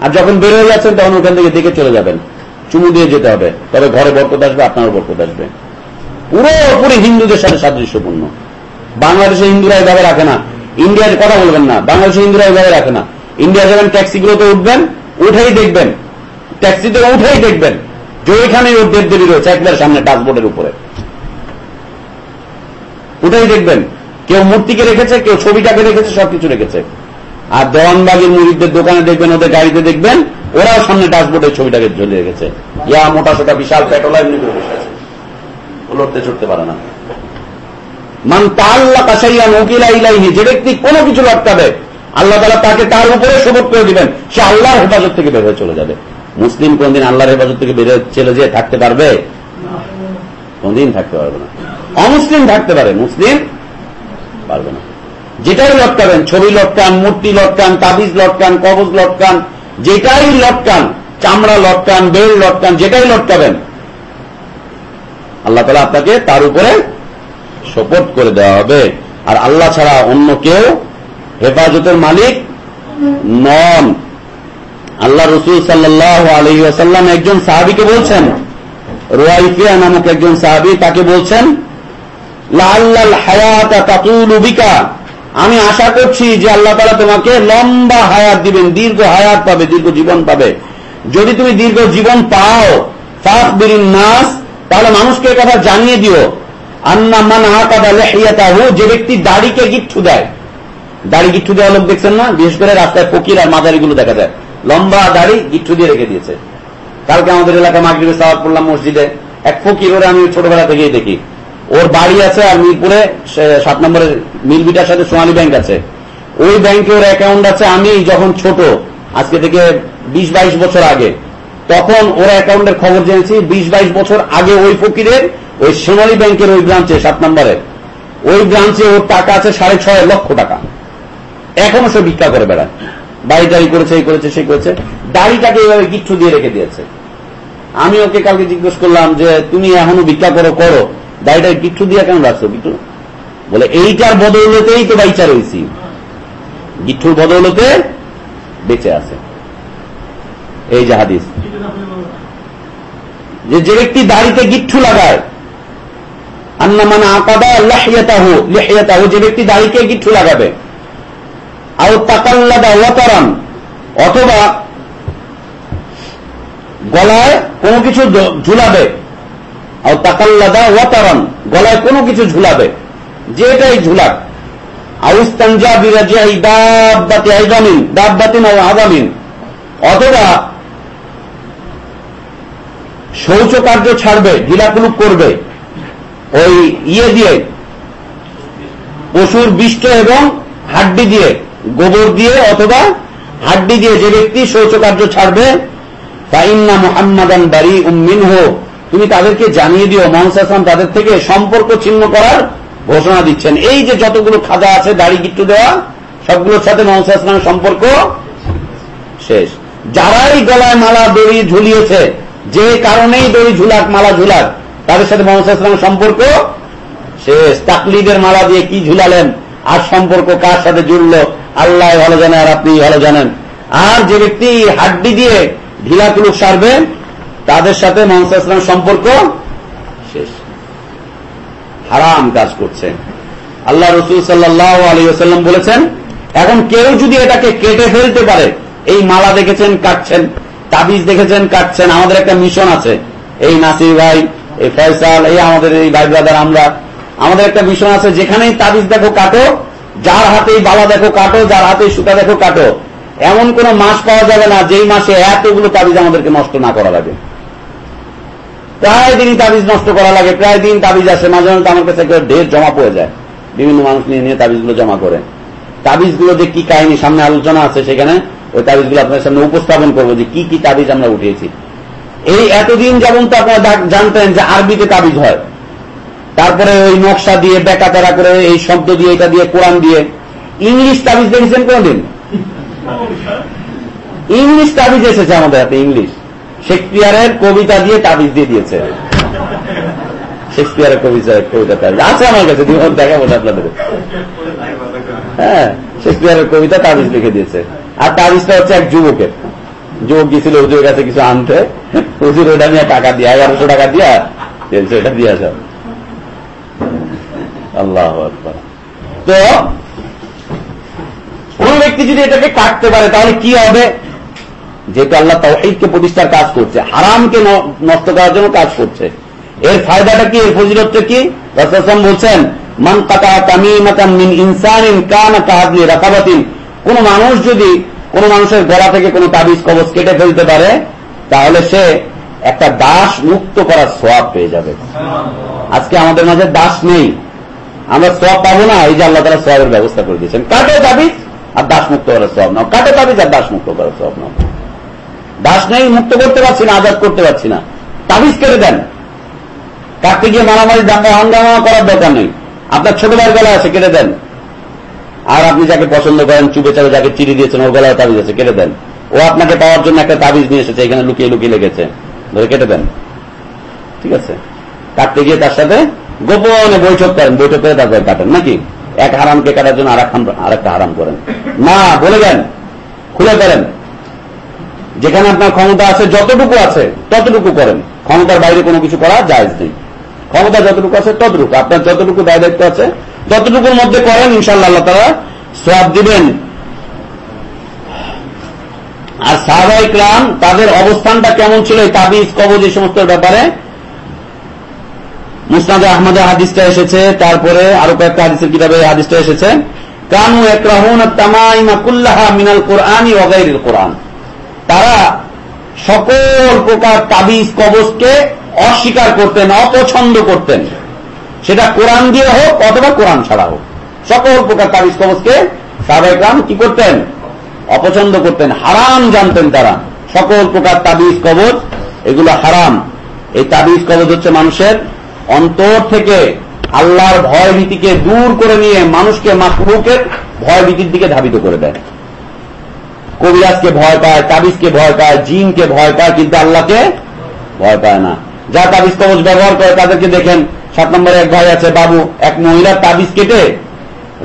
আর যখন বের হয়ে যাচ্ছেন, তখন ওখান থেকে দেখে চলে যাবেন। চুমু দিয়ে যেতে হবে। তবে ঘরে বরকত আসবে, আপনারও বরকত আসবে। পুরোপুরি হিন্দুদের সাথে সাদৃশ্যপূর্ণ। বাংলাদেশে হিন্দুরা এভাবে রাখে না। ইন্ডিয়ার কথা বলবেন না। বাংলাদেশে হিন্দুরা এভাবে রাখে না। ইন্ডিয়া যখন ট্যাক্সিগুলোতে উঠবেন, উঠেই দেখবেন ট্যাক্সিতে উঠেই দেখবেন যে ওইখানে ওর দেব দেবী রয়েছে, একবার সামনে ডাকবোর্ডের উপরে। উঠেই দেখবেন, কেউ মূর্তিকে রেখেছে, কেউ ছবিটাকে রেখেছে, সবকিছু রেখেছে। আর দেওয়ানবাগের মুড়িদের দোকানে দেখবেন, ওদের গাড়িতে দেখবেন, ওরাও সামনে ডাকবোর্ডের ছবিটাকে ঝুলে রেখেছে। ইয়া মোটা সোটা বিশাল পেট্রোল এমনি করে বসে আছে। লড়তে ছুটতে পারে না। মান তাল্লা কাসাইয়া নকিলা ইলাইহি, যে ব্যক্তি কোনো কিছু লটকাবে, আল্লাহ তালা তাকে তার উপরে শপথ করে দিবেন, সে আল্লাহর হেফাজত থেকে বের হয়ে চলে যাবে। মুসলিম কোনদিন আল্লাহর হেফাজত থেকে হয়ে চলে যেয়ে থাকতে পারবে? কোনদিন থাকতে পারবে না। অমুসলিম থাকতে পারে, মুসলিম পারবে না। যেটাই লটকাবেন, ছবি লটকান, মূর্তি লটকান, তাবিজ লটকান, কবজ লটকান, যেটাই লটকান, চামড়া লটকান, বেল লটকান, যেটাই লটকাবেন, আল্লাহ তালা আপনাকে তার উপরে শপথ করে দেওয়া হবে। আর আল্লাহ ছাড়া অন্য কেউ হেফাজতের মালিক নন। আল্লাহ রসুল সাল্লাহ আলহি আসাল্লাম একজন সাহাবিকে বলছেন, রোয়াইফিয়া নামক একজন সাহাবি তাকে বলছেন লাল্লাল হায়াত তাতুল আমি আশা করছি যে আল্লাহ তালা তোমাকে লম্বা হায়াত দিবেন, দীর্ঘ হায়াত পাবে, দীর্ঘ জীবন পাবে। যদি তুমি দীর্ঘ জীবন পাও ফাফ বিরিন নাস, তাহলে মানুষকে কথা জানিয়ে দিও। আন্না মান যে ব্যক্তি দাড়িকে গিচ্ছু দেয়। দাড়ি গিচ্ছু দেওয়া লোক দেখছেন না? বিশেষ করে রাস্তায় ফকির আর মাদারিগুলো দেখা যায়। লম্বা দাড়ি গিচ্ছু দিয়ে রেখে দিয়েছে। কালকে আমাদের এলাকায় মাগরিবে সাওয়াত পড়লাম মসজিদে। এক ফকির ওরা আমি ছোটবেলা থেকেই দেখি। ওর বাড়ি আছে আর মিরপুরে সাত নম্বরের মিলবিটার সাথে সোনালী ব্যাংক আছে। ওই ব্যাংকে ওর অ্যাকাউন্ট আছে আমি যখন ছোট, আজকে থেকে বিশ বাইশ বছর আগে। তখন ওর অ্যাকাউন্টের খবর জেনেছি, বিশ বাইশ বছর আগে ওই ফকিরের, ওই সোনালী ব্যাংকের ওই ব্রাঞ্চে সাত নম্বরে। ওই ব্রাঞ্চে ওর টাকা আছে সাড়ে ছয় লক্ষ টাকা। এখনও সে ভিক্ষা করে বেড়ায়। বাড়ি টাড়ি করেছে, এই করেছে করেছে। দাড়িটাকে এইভাবে গিচ্ছু দিয়ে রেখে দিয়েছে। আমি ওকে কালকে জিজ্ঞেস করলাম যে, তুমি এখনও ভিক্ষা করো করো? গিচ্ছু দিয়ে কেন রাখছো বলে, এইটার বদৌলতেই তো গিট্টুর বদৌলতে বেঁচে আছে। এই যে যে যে ব্যক্তি দাড়িতে গিট্টু লাগায় আন্না মানে আকাদা লাহিয়াতাহু, লিহিয়াতাহু, যে ব্যক্তি দাড়িকে গিট্টু লাগাবে আও তাকাল্লাদা ওয়াতারান, অথবা গলায় কোনো কিছু ঝুলাবে। আর তাকাল্লাদা ওয়াতারান, গলায় কোনো কিছু ঝুলাবে। যেটাই ঝুলাক। আউস্তানজা বিরাজিয়াই দাব্বাতি আইদামিন দাব্বাতিন আদামিন অথবা শৌচ কার্য ছাড়বে ঢিলাকুলুপ করবে। ওই ইয়ে দিয়ে, পশুর বিষ্ট এবং হাড্ডি দিয়ে গোবর দিয়ে অথবা হাড্ডি দিয়ে যে ব্যক্তি শৌচ কার্য ছাড়বে, ফাইন্না মোহাম্মদান বাড়ি উম্মিন হোক তুমি তাদেরকে জানিয়ে দিও মহান তাদের থেকে সম্পর্ক ছিন্ন করার ঘোষণা দিচ্ছেন। এই যে যতগুলো খাজা আছে, দাড়ি গিট্টু দেওয়া, সবগুলোর সাথে মোহাম্মদের সম্পর্ক শেষ। যারাই গলায় মালা, দড়ি ঝুলিয়েছে, যে কারণেই দড়ি ঝুলাক, মালা ঝুলাক, তাদের সাথে মোহাম্মদের সম্পর্ক শেষ। তাকলিদের মালা দিয়ে কি ঝুলালেন? আর সম্পর্ক কার সাথে জুড়লো? আল্লাহ ভালো জানে আর আপনি ভালো জানেন। আর যে ব্যক্তি হাড্ডি দিয়ে ঢিলা কুলুক সারবে, তাদের সাথে মোহাম্মদ সম্পর্ক শেষ। হারাম কাজ করছে। আল্লাহ রসুল সাল্লাহ আলী আসাল্লাম বলেছেন, এখন কেউ যদি এটাকে কেটে ফেলতে পারে, এই মালা দেখেছেন, কাটছেন, তাবিজ দেখেছেন, কাটছেন, আমাদের একটা মিশন আছে। এই নাসির ভাই, এই ফয়সাল, এই আমাদের এই ভাই ব্রাদার আমরা, আমাদের একটা মিশন আছে, যেখানেই তাবিজ দেখো, কাটো যার হাতেই বালা দেখো, কাটো, যার হাতেই সুতা দেখো, কাটো। এমন কোন মাস পাওয়া যাবে না, যেই মাসে এতগুলো তাবিজ আমাদেরকে নষ্ট না করা লাগে। প্রায় দিনই তাবিজ নষ্ট করা লাগে, প্রায় দিন তাবিজ আসে, মাঝে মাঝে আমার কাছে ঢের জমা পড়ে যায়। বিভিন্ন মানুষ নিয়ে নিয়ে তাবিজগুলো জমা করে। তাবিজগুলো যে কি কাহিনী, সামনে আলোচনা আছে সেখানে, ওই তাবিজগুলো আপনার সামনে উপস্থাপন করব যে কি কি তাবিজ আমরা উঠিয়েছি। এই এতদিন যেমন তো আপনারা জানতেন যে আরবিতে তাবিজ হয় তারপরে ওই নকশা দিয়ে বেকা তারা করে, এই শব্দ দিয়ে, এটা দিয়ে, কোরআন দিয়ে। ইংলিশ তাবিজ দেখেছেন কোনদিন? ইংলিশ তাবিজ এসেছে আমাদের হাতে, ইংলিশ। শেক্সপিয়ারের কবিতা দিয়ে তাবিজ দিয়ে দিয়েছে। শেক্সপিয়ারের কবিতা কবিতা তাবিজ। আছে আমার কাছে জীবন দেখাবো আপনাদের। হ্যাঁ শেক্সপিয়ারের কবিতা তাবিজ লিখে দিয়েছে। আর তাবিজটা হচ্ছে এক যুবকের। যুবক গেছিল হুজুরের কাছে কিছু আনতে। হুজুর ওটা নিয়ে টাকা দিয়ে, এগারোশো টাকা দিয়া সেটা দিয়ে আসা। আল্লাহ তো, কোন ব্যক্তি যদি এটাকে কাটতে পারে, তাহলে কি হবে? যেহেতু আল্লাহ তহিদকে প্রতিষ্ঠার কাজ করছে, হারামকে নষ্ট করার জন্য কাজ করছে। এর ফায়দাটা কি, এর ফজিলতটা কি? রসাম বলছেন, মান কাটা তামিমাতাম মিন ইনসানিন কান কাহাদলি রাকাবাতিন। কোন মানুষ যদি কোন মানুষের গলা থেকে কোন তাবিজ কবচ কেটে ফেলতে পারে, তাহলে সে একটা দাস মুক্ত করার সোয়াব পেয়ে যাবে। আজকে আমাদের মাঝে দাস নেই। আমরা সব পাবো না, এই যে আল্লাহ তারা সবের ব্যবস্থা করে দিয়েছেন। কাটে তাবিজ আর দাস মুক্ত করার সব নাও। কাটে তাবিজ আর দাস মুক্ত করার সব নাও। দাস নেই, মুক্ত করতে পারছি না, আজাদ করতে পারছি না। তাবিজ কেটে দেন। কাটতে গিয়ে মারামারি দাঙ্গা হাঙ্গামা করার দরকার নেই। আপনার ছোট ভাইয়ের আছে, কেটে দেন। আর আপনি যাকে পছন্দ করেন, চুপে চাপে যাকে চিড়ি দিয়েছেন, ওর গলায় তাবিজ আছে, কেটে দেন। ও আপনাকে পাওয়ার জন্য একটা তাবিজ নিয়ে এসেছে, এখানে লুকিয়ে লুকিয়ে লেগেছে। ধরে কেটে দেন। ঠিক আছে। কাটতে গিয়ে তার সাথে গোপনে বৈঠক করেন, বৈঠক করে তারপরে কাটেন নাকি? এক হারামকে কাটার জন্য আর একটা হারাম করেন। না বলে দেন, খুলে ফেলেন। যেখানে আপনার ক্ষমতা আছে, যতটুকু আছে, ততটুকু করেন। ক্ষমতার বাইরে কোনো কিছু করা যায় নেই। ক্ষমতা যতটুকু আছে, ততটুকু। আপনার যতটুকু দায় দায়িত্ব আছে, ততটুকুর মধ্যে করেন ইনশাল্লাহ আল্লাহ তারা সব দিবেন। আর সাহাবাই ক্রাম, তাদের অবস্থানটা কেমন ছিল এই তাবিজ, কবজ, এই সমস্ত ব্যাপারে মুসনাদে আহমদে হাদিসটা এসেছে, তারপরে আরও কয়েকটা হাদিসের কিতাবে হাদিসটা এসেছে। কানু একরাহুন মিনাল কোরআনই ওগাইরিল কোরআন। তারা সকল প্রকার তাবিজ, কবজকে অস্বীকার করতেন, অপছন্দ করতেন। সেটা কোরআন দিয়ে হোক অথবা কোরআন ছাড়া হোক। সকল প্রকার তাবিজ, কবজকে সাবেকরাম কি করতেন? অপছন্দ করতেন, হারাম জানতেন তারা। সকল প্রকার তাবিজ, কবজ, এগুলো হারাম। এই তাবিজ, কবজ হচ্ছে মানুষের অন্তর থেকে আল্লাহর ভয় ভীতিকে দূর করে নিয়ে মানুষকে মাকরুকের ভয় ভীতির দিকে ধাবিত করে দেয়। কবিরাজকে ভয় পায়, তাবিজকে ভয় পায়, জিনকে ভয় পায়, কিন্তু আল্লাহকে ভয় পায় না। যা তাবিজ কবচ ব্যবহার করে তাদেরকে দেখেন, সাত নম্বরে এক ভাই আছে, বাবু, এক মহিলার তাবিজ কেটে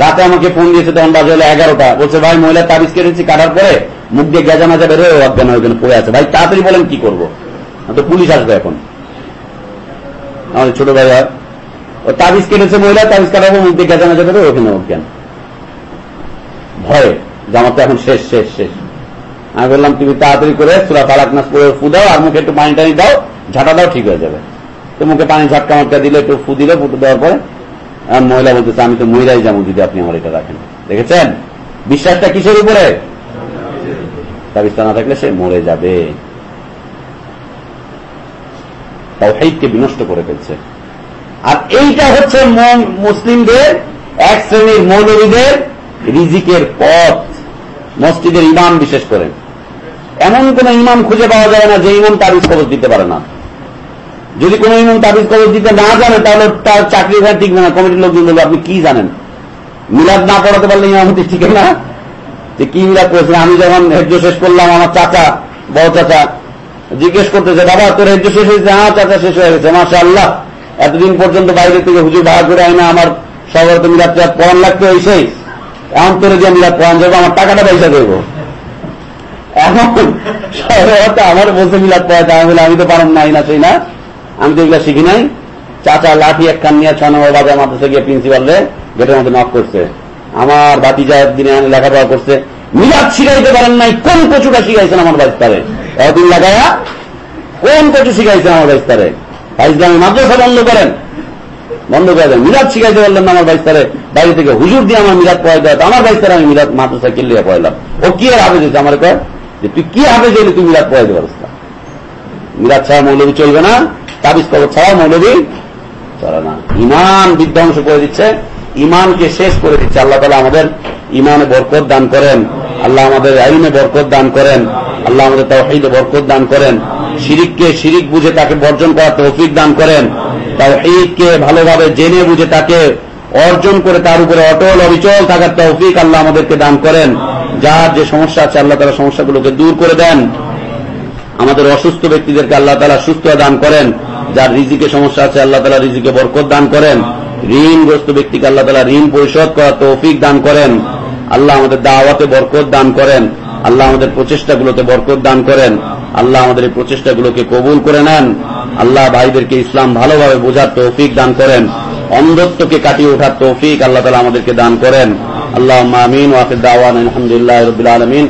রাতে আমাকে ফোন দিয়েছে তখন বাজে হলো এগারোটা। বলছে, ভাই মহিলার তাবিজ কেটেছি, কাটার পরে মুখ দিয়ে গেজা মাজা বেরোয় অজ্ঞান ওইখানে পড়ে আছে। ভাই, তাড়াতাড়ি বলেন কি করব? তো পুলিশ আসবে এখন। আমাদের ছোট ভাই হয়। ও তাবিজ কেটেছে মহিলা, তাবিজ কাটার মুখ দিয়ে মাজা বেরোয় ওখানে অজ্ঞান ভয়ে জামার তো এখন শেষ শেষ শেষ। আমি বললাম, তুমি তাড়াতাড়ি করে সুরা তালাক নাচ করে ফু দাও, আর মুখে একটু পানি টানি দাও, ঝাঁটা দাও, ঠিক হয়ে যাবে। তো মুখে পানি ঝাটকা মাটকা দিলে, একটু ফু দিলে ফুটে দেওয়ার পরে মহিলা বলতেছে, আমি তো মহিলাই যাব, যদি আপনি আমার এটা রাখেন। দেখেছেন? বিশ্বাসটা কিসের উপরে? তাবিজটা না থাকলে সে মরে যাবে। তাও হেইটকে বিনষ্ট করে ফেলছে। আর এইটা হচ্ছে মুসলিমদের এক শ্রেণির মৌলবীদের রিজিকের পথ। মসজিদের ইমাম বিশেষ করে। এমন কোন ইমাম খুঁজে পাওয়া যায় না যে ইমাম তাবিজ কবজ দিতে পারে না। যদি কোন ইমাম তাবিজ কবজ দিতে না জানে, তাহলে তার চাকরি ভাই টিকবে না, কমিটির লোকজন বলবে, আপনি কি জানেন? মিলাদ না পড়াতে পারলে ইমামতি ঠিক না? যে কি মিলাদ করেছেন আমি যখন হেজ্য শেষ করলাম, আমার চাচা, বড় চাচা জিজ্ঞেস করতেছে, বাবা, তোর হেজ্য শেষ হয়েছে হ্যাঁ চাচা শেষ হয়ে গেছে মাসা আল্লাহ এতদিন পর্যন্ত বাইরে থেকে হুজুর ভাড়া করে আইনা আমার সবার তো মিলাদ টিলাদ পড়ান লাগতো সেই এখন তোরে দিয়ে মিলাদ পড়ান যাব, আমার টাকাটা পয়সা সবাই আমার বলছে, মিলাদ পড়াতে আমি বলে, আমি তো পারম নাই না, সেই না। আমি তো এগুলা শিখি নাই। চাচা লাঠি এক কান নিয়ে ছয় নম্বর বাজার মাদ্রাসা গিয়ে প্রিন্সিপালে গেটের মধ্যে নক করছে। আমার বাতিজা একদিনে আমি লেখাপড়া করছে। মিলাদ শিখাইতে পারেন নাই, কোন কচুটা শিখাইছেন আমার বাইস্তারে এতদিন লাগায়া কোন কচু শিখাইছেন আমার বাইস্তারে? ইসলামী মাদ্রাসা বন্ধ করেন। বন্ধ করে দেন। মিলাদ শিখাইতে পারলেন না আমার বাইস্তারে। বাইরে থেকে হুজুর দিয়ে আমার মিলাদ পড়াই দেওয়া আমার বাইস্তারে আমি মিলাদ মাদ্রাসা কিনলিয়া পড়াইলাম। ও কি আর হাফেজ হয়েছে আমার কয়? যে তুই কি হাফেজ হইলে তুই মিলাদ পড়াইতে পারস না। মিলাদ ছাড়া মৌলবী চলবে না। তাবিজ কবর ছাড়া মৌলবী চলে না। ইমান বিধ্বংস করে দিচ্ছে। ইমানকে শেষ করে দিচ্ছে। আল্লাহ তালা আমাদের ইমানে বরকত দান করেন। আল্লাহ আমাদের আইনে বরকত দান করেন। আল্লাহ আমাদের তাওহীদে বরকত দান করেন। শিরিককে শিরিক বুঝে তাকে বর্জন করার তৌফিক দান করেন। তাওহীদকে ভালোভাবে জেনে বুঝে তাকে অর্জন করে তার উপরে অটল অবিচল থাকার তৌফিক আল্লাহ আমাদেরকে দান করেন। যার যে সমস্যা আছে আল্লাহ তালা সমস্যাগুলোকে দূর করে দেন। আমাদের অসুস্থ ব্যক্তিদেরকে আল্লাহ তালা সুস্থ দান করেন। যার রিজিকে সমস্যা আছে আল্লাহ তালা রিজিকে বরকত দান করেন। ঋণগ্রস্ত ব্যক্তিকে আল্লাহ তালা ঋণ পরিশোধ করার তৌফিক দান করেন। আল্লাহ আমাদের দাওয়াতে বরকত দান করেন। আল্লাহ আমাদের প্রচেষ্টাগুলোতে বরকত দান করেন। আল্লাহ আমাদের এই প্রচেষ্টাগুলোকে কবুল করে নেন। আল্লাহ ভাইদেরকে ইসলাম ভালোভাবে বোঝার তৌফিক দান করেন। অন্ধত্বকে কাটিয়ে ওঠার তৌফিক আল্লাহ তালা আমাদেরকে দান করেন। আল্লাহ আমিন ওয়াফিদ দাওয়ান আলহামদুলিল্লাহ রবিল আলমিন।